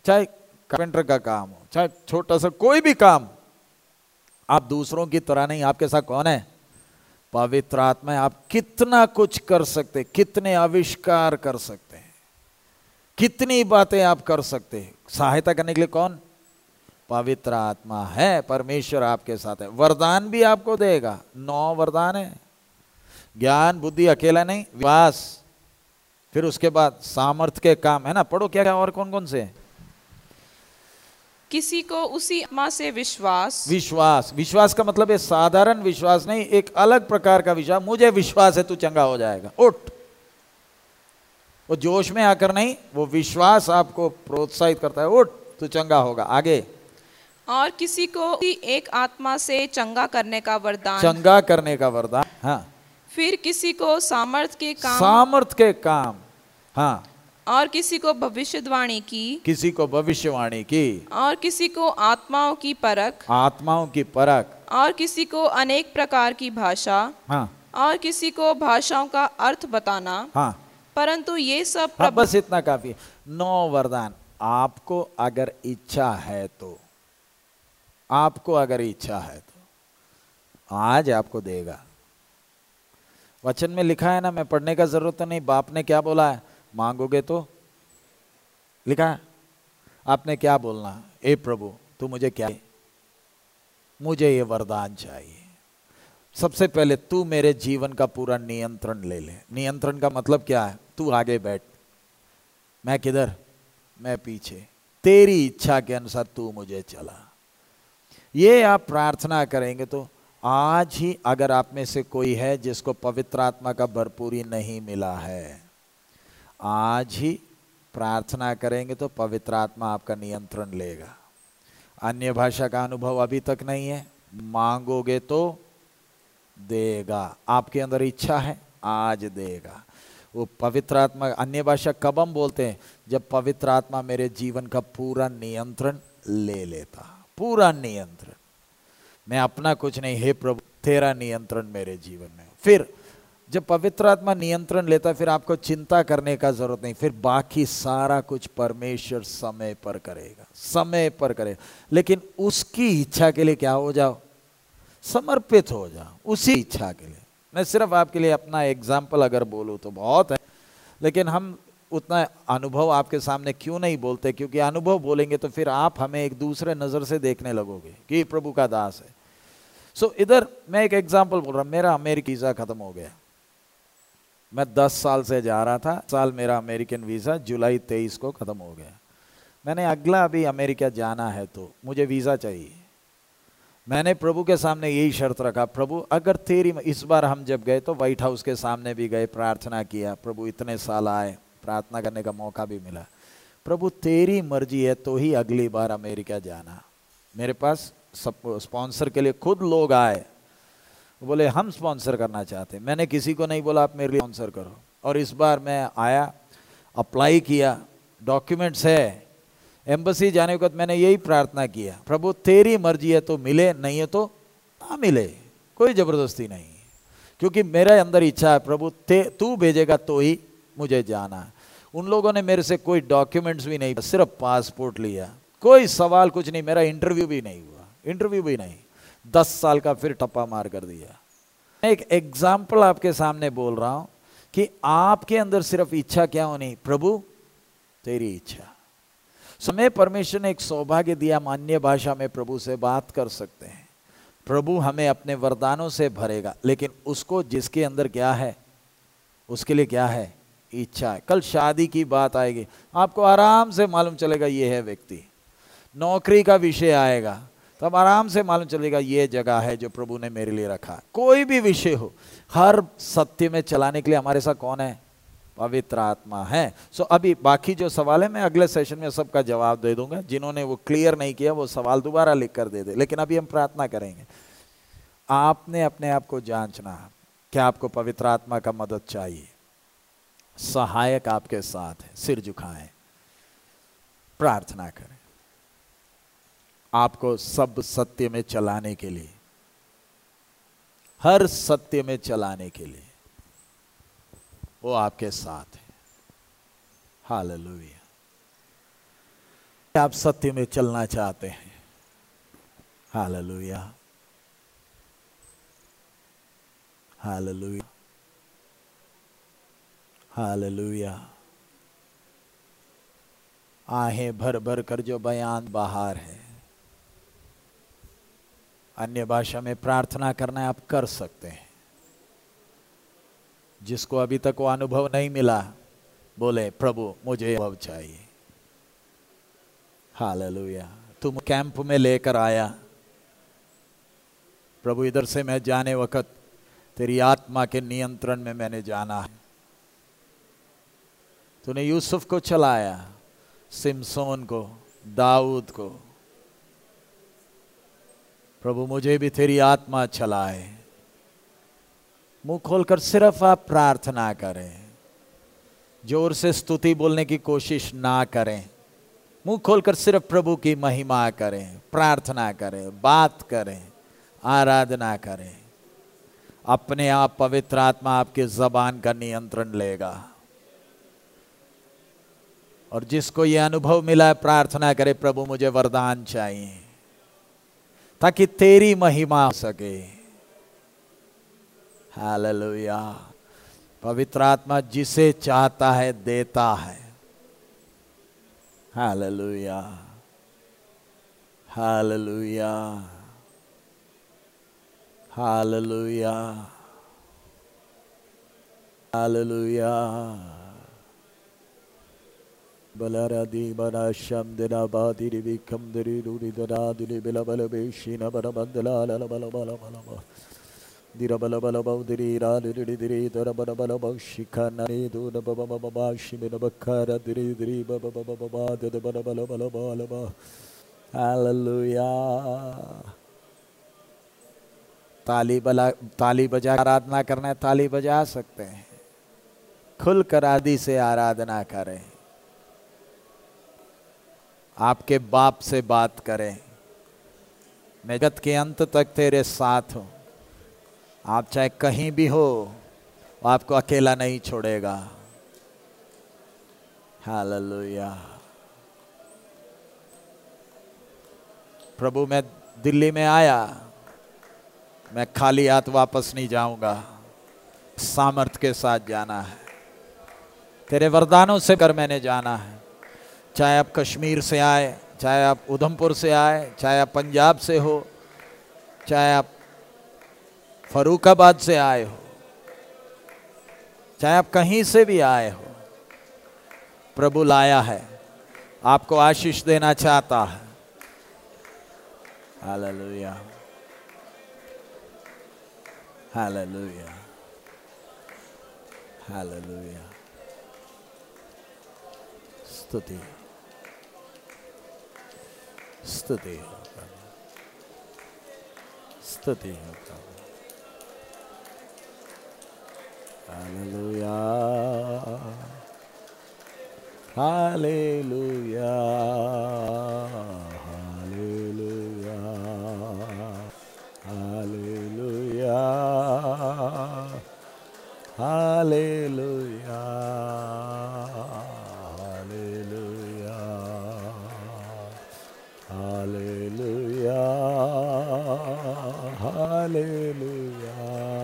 चाहे कारपेंटर का काम हो चाहे छोटा सा कोई भी काम आप दूसरों की तरह नहीं आपके साथ कौन है? पवित्र आत्मा आप कितना कुछ कर सकते कितने आविष्कार कर सकते हैं कितनी बातें आप कर सकते हैं। सहायता करने के लिए कौन? पवित्र आत्मा है परमेश्वर आपके साथ है। वरदान भी आपको देगा नौ वरदान है। ज्ञान बुद्धि अकेला नहीं विश्वास। फिर उसके बाद सामर्थ्य के काम है ना? पढ़ो क्या क्या और कौन कौन से? किसी को उसी आत्मा से विश्वास। विश्वास। विश्वास का मतलब है साधारण विश्वास नहीं एक अलग प्रकार का विश्वास। मुझे विश्वास है तू चंगा हो जाएगा। उठ। वो जोश में आकर नहीं वो विश्वास आपको प्रोत्साहित करता है। उठ तू चंगा होगा। आगे। और किसी को एक आत्मा से चंगा करने का वरदान। चंगा करने का वरदान हाँ। फिर किसी को सामर्थ के काम सामर्थ के काम हाँ। और किसी को भविष्यवाणी की। किसी को भविष्यवाणी की। और किसी को आत्माओं की परख। आत्माओं की परख। और किसी को अनेक प्रकार की भाषा। हाँ। और किसी को भाषाओं का अर्थ बताना। हाँ। परंतु ये सब हाँ बस इतना काफ़ी। नौ वरदान। आपको अगर इच्छा है तो। आपको अगर इच्छा है तो। आज आपको देगा। वचन में लिखा है ना, मैं पढ़ने का ज़रूरत तो नहीं, बाप ने क्या बोला है? मांगोगे तो? लिखा है? आपने क्या बोलना? ए प्रभु, तू मुझे क्या मुझे ये वरदान चाहिए। सबसे पहले तू मेरे जीवन का पूरा नियंत्रण ले ले। नियंत्रण का मतलब क्या है? तू आगे बैठ। मैं किधर? मैं पीछे। तेरी इच्छा के अनुसार तू मुझे चला। ये आप प्रार्थना करेंगे तो आज ही अगर आप में से कोई है जिसको पवित्र आत्मा का भरपूरी नहीं मिला है, आज ही प्रार्थना करेंगे तो पवित्र आत्मा आपका नियंत्रण लेगा। अन्य भाषा का अनुभव अभी तक नहीं है। मांगोगे तो देगा। आपके अंदर इच्छा है, आज देगा। वो पवित्र आत्मा, अन्य भाषा कब हम बोलते हैं? जब पवित्र आत्मा मेरे जीवन का पूरा नियंत्रण ले लेता। पूरा नियंत्रण। मैं अपना कुछ नहीं, हे प्रभु, तेरा नियंत्रण मेरे जीवन में फिर जब पवित्र आत्मा नियंत्रण लेता फिर आपको चिंता करने का ज़रूरत नहीं, फिर बाकी सारा कुछ परमेश्वर समय पर करेगा, समय पर करेगा। लेकिन उसकी इच्छा के लिए क्या हो जाओ? समर्पित हो जाओ, उसी इच्छा के लिए। मैं सिर्फ़ आपके लिए अपना एग्ज़ाम्पल अगर बोलूँ तो बहुत है, लेकिन हम उतना अनुभव आपके सामने क्यों नहीं बोलते? क्योंकि अनुभव बोलेंगे तो फिर आप हमें एक दूसरे नज़र से देखने लगोगे कि प्रभु का दास है। सो so, इधर मैं एक एग्ज़ाम्पल बोल रहा हूँ। मेरा अमेरिकी वीज़ा ख़त्म हो गया। मैं दस साल से जा रहा था। साल मेरा अमेरिकन वीज़ा जुलाई तेईस को ख़त्म हो गया। मैंने अगला अभी अमेरिका जाना है तो मुझे वीज़ा चाहिए। मैंने प्रभु के सामने यही शर्त रखा प्रभु अगर तेरी इस बार हम जब गए तो व्हाइट हाउस के सामने भी गए प्रार्थना किया प्रभु इतने साल आए प्रार्थना करने का मौका भी मिला। प्रभु, तेरी मर्ज़ी है तो ही अगली बार अमेरिका जाना। मेरे पास सब, स्पॉन्सर के लिए खुद लोग आए। बोले, हम स्पॉन्सर करना चाहते मैंने किसी को नहीं बोला, आप मेरे लिए स्पॉन्सर करो। और इस बार मैं आया, अप्लाई किया, डॉक्यूमेंट्स है। एम्बसी जाने के बाद मैंने यही प्रार्थना किया, प्रभु, तेरी मर्ज़ी है तो मिले, नहीं है तो ना मिले। कोई ज़बरदस्ती नहीं। क्योंकि मेरे अंदर इच्छा है, प्रभु, ते, तू भेजेगा तो ही मुझे जाना है। उन लोगों ने मेरे से कोई डॉक्यूमेंट्स भी नहीं, सिर्फ़ पासपोर्ट लिया। कोई सवाल कुछ नहीं, मेरा इंटरव्यू भी नहीं हुआ। इंटरव्यू भी नहीं। दस साल का फिर टप्पा मार कर दिया। मैं एक एग्ज़ाम्पल आपके सामने बोल रहा हूँ कि आपके अंदर सिर्फ़ इच्छा क्या होनी? प्रभु, तेरी इच्छा। समय परमेश्वर ने एक सौभाग्य दिया, मान्य भाषा में प्रभु से बात कर सकते हैं। प्रभु हमें अपने वरदानों से भरेगा, लेकिन उसको जिसके अंदर क्या है, उसके लिए क्या है? इच्छा है। कल शादी की बात आएगी। आपको आराम से मालूम चलेगा ये है व्यक्ति। नौकरी का विषय आएगा, तब आराम से मालूम चलेगा ये जगह है जो प्रभु ने मेरे लिए रखा। कोई भी विषय हो, हर सत्य में चलाने के लिए हमारे साथ कौन है? पवित्र आत्मा है। सो अभी बाकी जो सवाल है, मैं अगले सेशन में सबका जवाब दे दूँगा। जिन्होंने वो क्लियर नहीं किया, वो सवाल दोबारा लिख कर दे दे। लेकिन अभी हम प्रार्थना करेंगे। आपने अपने आप को जांचना। क्या आपको पवित्र आत्मा का मदद चाहिए? सहायक आपके साथ है। सिर झुकाएँ। प्रार्थना करें। आपको सब सत्य में चलाने के लिए, हर सत्य में चलाने के लिए, वो आपके साथ है। हालेलुया। आप सत्य में चलना चाहते हैं? हालेलुया। हालेलुया। हालेलुया। आहें भर भर कर जो बयान बाहर है। अन्य भाषा में प्रार्थना करना आप कर सकते हैं। जिसको अभी तक वो अनुभव नहीं मिला, बोले, प्रभु, मुझे अनुभव चाहिए। हालेलुया। तुम कैंप में लेकर आया। प्रभु, इधर से मैं जाने वक्त तेरी आत्मा के नियंत्रण में मैंने जाना है। तूने यूसुफ को चलाया, सिमसोन को, दाऊद को। प्रभु, मुझे भी तेरी आत्मा चलाए। मुँह खोलकर सिर्फ़ आप प्रार्थना करें। ज़ोर से स्तुति बोलने की कोशिश ना करें। मुँह खोलकर सिर्फ़ प्रभु की महिमा करें, प्रार्थना करें, बात करें, आराधना करें। अपने आप पवित्र आत्मा आपके जबान का नियंत्रण लेगा। और जिसको ये अनुभव मिला है, प्रार्थना करे, प्रभु, मुझे वरदान चाहिए, ताकि तेरी महिमा हो सके। हालेलुया। पवित्र आत्मा जिसे चाहता है, देता है। हालेलुया। हालेलुया। हालेलुया। हालेलुया। ताली बला, ताली बजा, आराधना करना है, ताली बजा सकते हैं। खुलकर आदि से आराधना करें। आपके बाप से बात करें। मैं जगत के अंत तक तेरे साथ हूँ। आप चाहे कहीं भी हो आपको अकेला नहीं छोड़ेगा। हालेलुया। प्रभु, मैं दिल्ली में आया। मैं खाली हाथ वापस नहीं जाऊँगा। सामर्थ के साथ जाना है। तेरे वरदानों से कर मैंने जाना है। चाहे आप कश्मीर से आए, चाहे आप उधमपुर से आए, चाहे आप पंजाब से हो, चाहे आप फरूखाबाद से आए हो, चाहे आप कहीं से भी आए हो, प्रभु लाया है, आपको आशीष देना चाहता है। हालेलुया। हालेलुया। हालेलुया। स्तुति। स्तुति हो प्रभु स्तुति हो प्रभु hallelujah Hallelujah.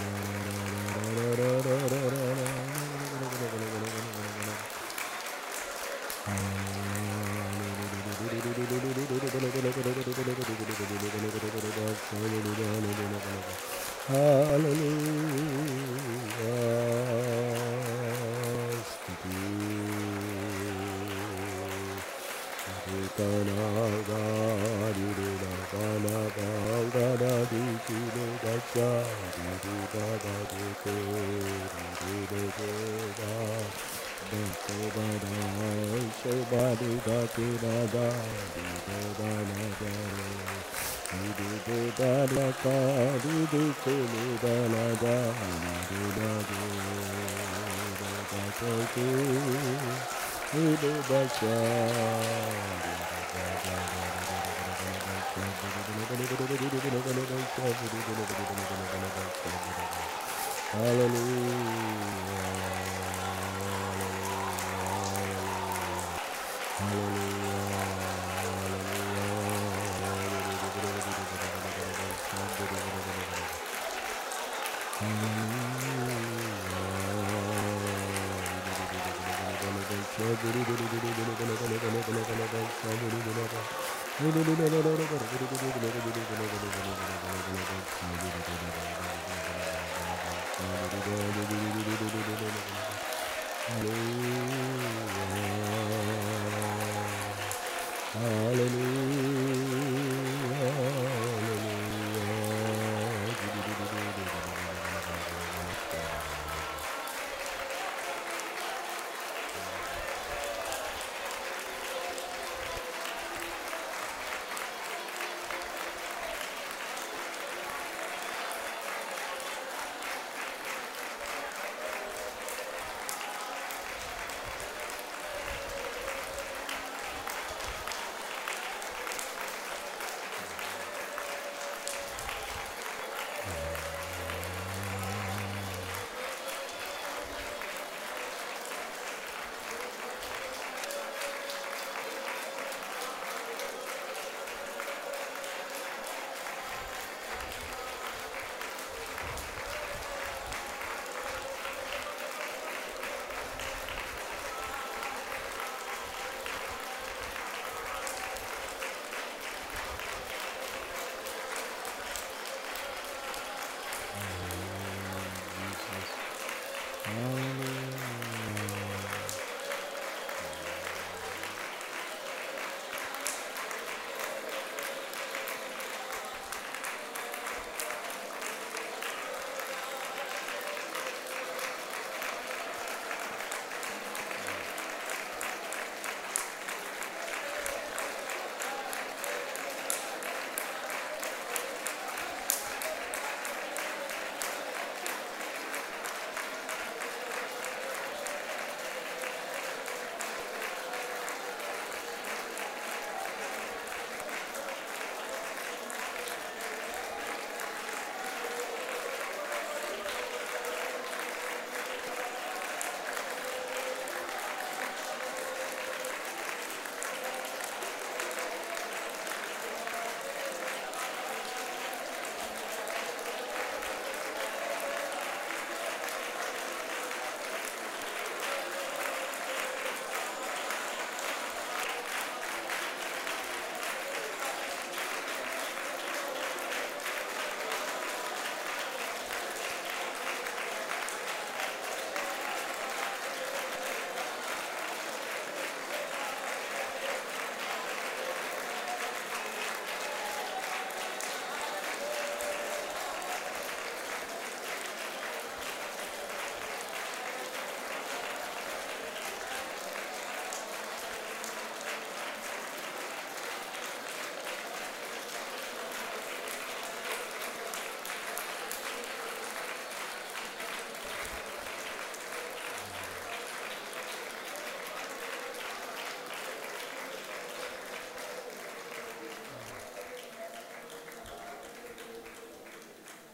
Hallelujah. Hallelujah. Hello.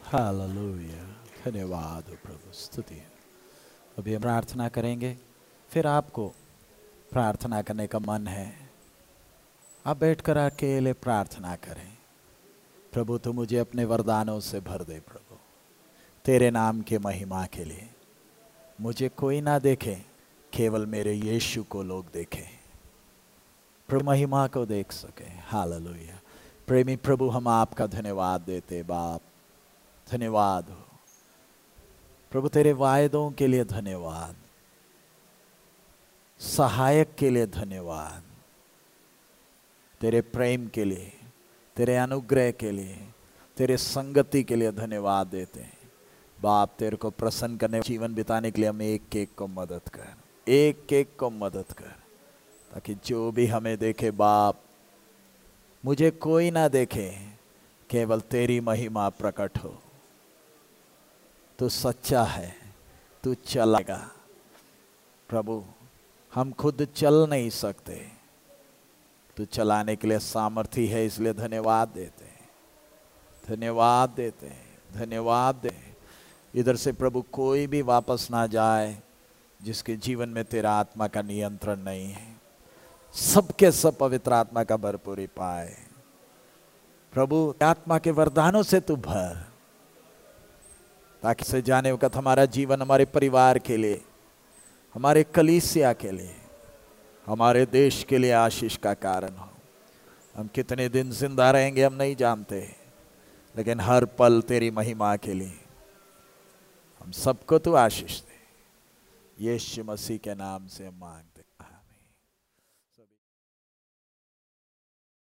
Hallelujah धन्यवाद प्रभु, स्तुति। अभी हम प्रार्थना करेंगे, फिर आपको प्रार्थना करने का मन है। आप बैठकर अकेले प्रार्थना करें। प्रभु तो मुझे अपने वरदानों से भर दे प्रभु। तेरे नाम के महिमा के लिए। मुझे कोई ना देखे, केवल मेरे यीशु को लोग देखें। प्रभु, महिमा को देख सके। हालेलुया प्रेमी प्रभु, हम आपका धन्यवाद देते बाप। धन्यवाद हो। प्रभु, तेरे वायदों के लिए धन्यवाद। सहायक के लिए धन्यवाद। तेरे प्रेम के लिए, तेरे अनुग्रह के लिए, तेरे संगति के लिए धन्यवाद देते हैं। बाप, तेरे को प्रसन्न करने, जीवन बिताने के लिए हम एक एक को मदद कर एक एक को मदद कर, ताकि जो भी हमें देखे बाप, मुझे कोई ना देखे, केवल तेरी महिमा प्रकट हो। तू सच्चा है, तू चलेगा। प्रभु, हम खुद चल नहीं सकते। तू चलाने के लिए सामर्थ्य है, इसलिए धन्यवाद देते हैं। धन्यवाद देते हैं, धन्यवाद दे इधर से प्रभु कोई भी वापस ना जाए, जिसके जीवन में तेरा आत्मा का नियंत्रण नहीं है। सबके सब पवित्र आत्मा का भरपूरी पाए प्रभु, आत्मा के वरदानों से तू भर। ताकि से जाने वक्त हमारा जीवन हमारे परिवार के लिए, हमारे कलीसिया के लिए, हमारे देश के लिए आशीष का कारण हो। हम कितने दिन ज़िंदा रहेंगे हम नहीं जानते, लेकिन हर पल तेरी महिमा के लिए हम सबको तू आशीष दे। यीशु मसीह के नाम से मांग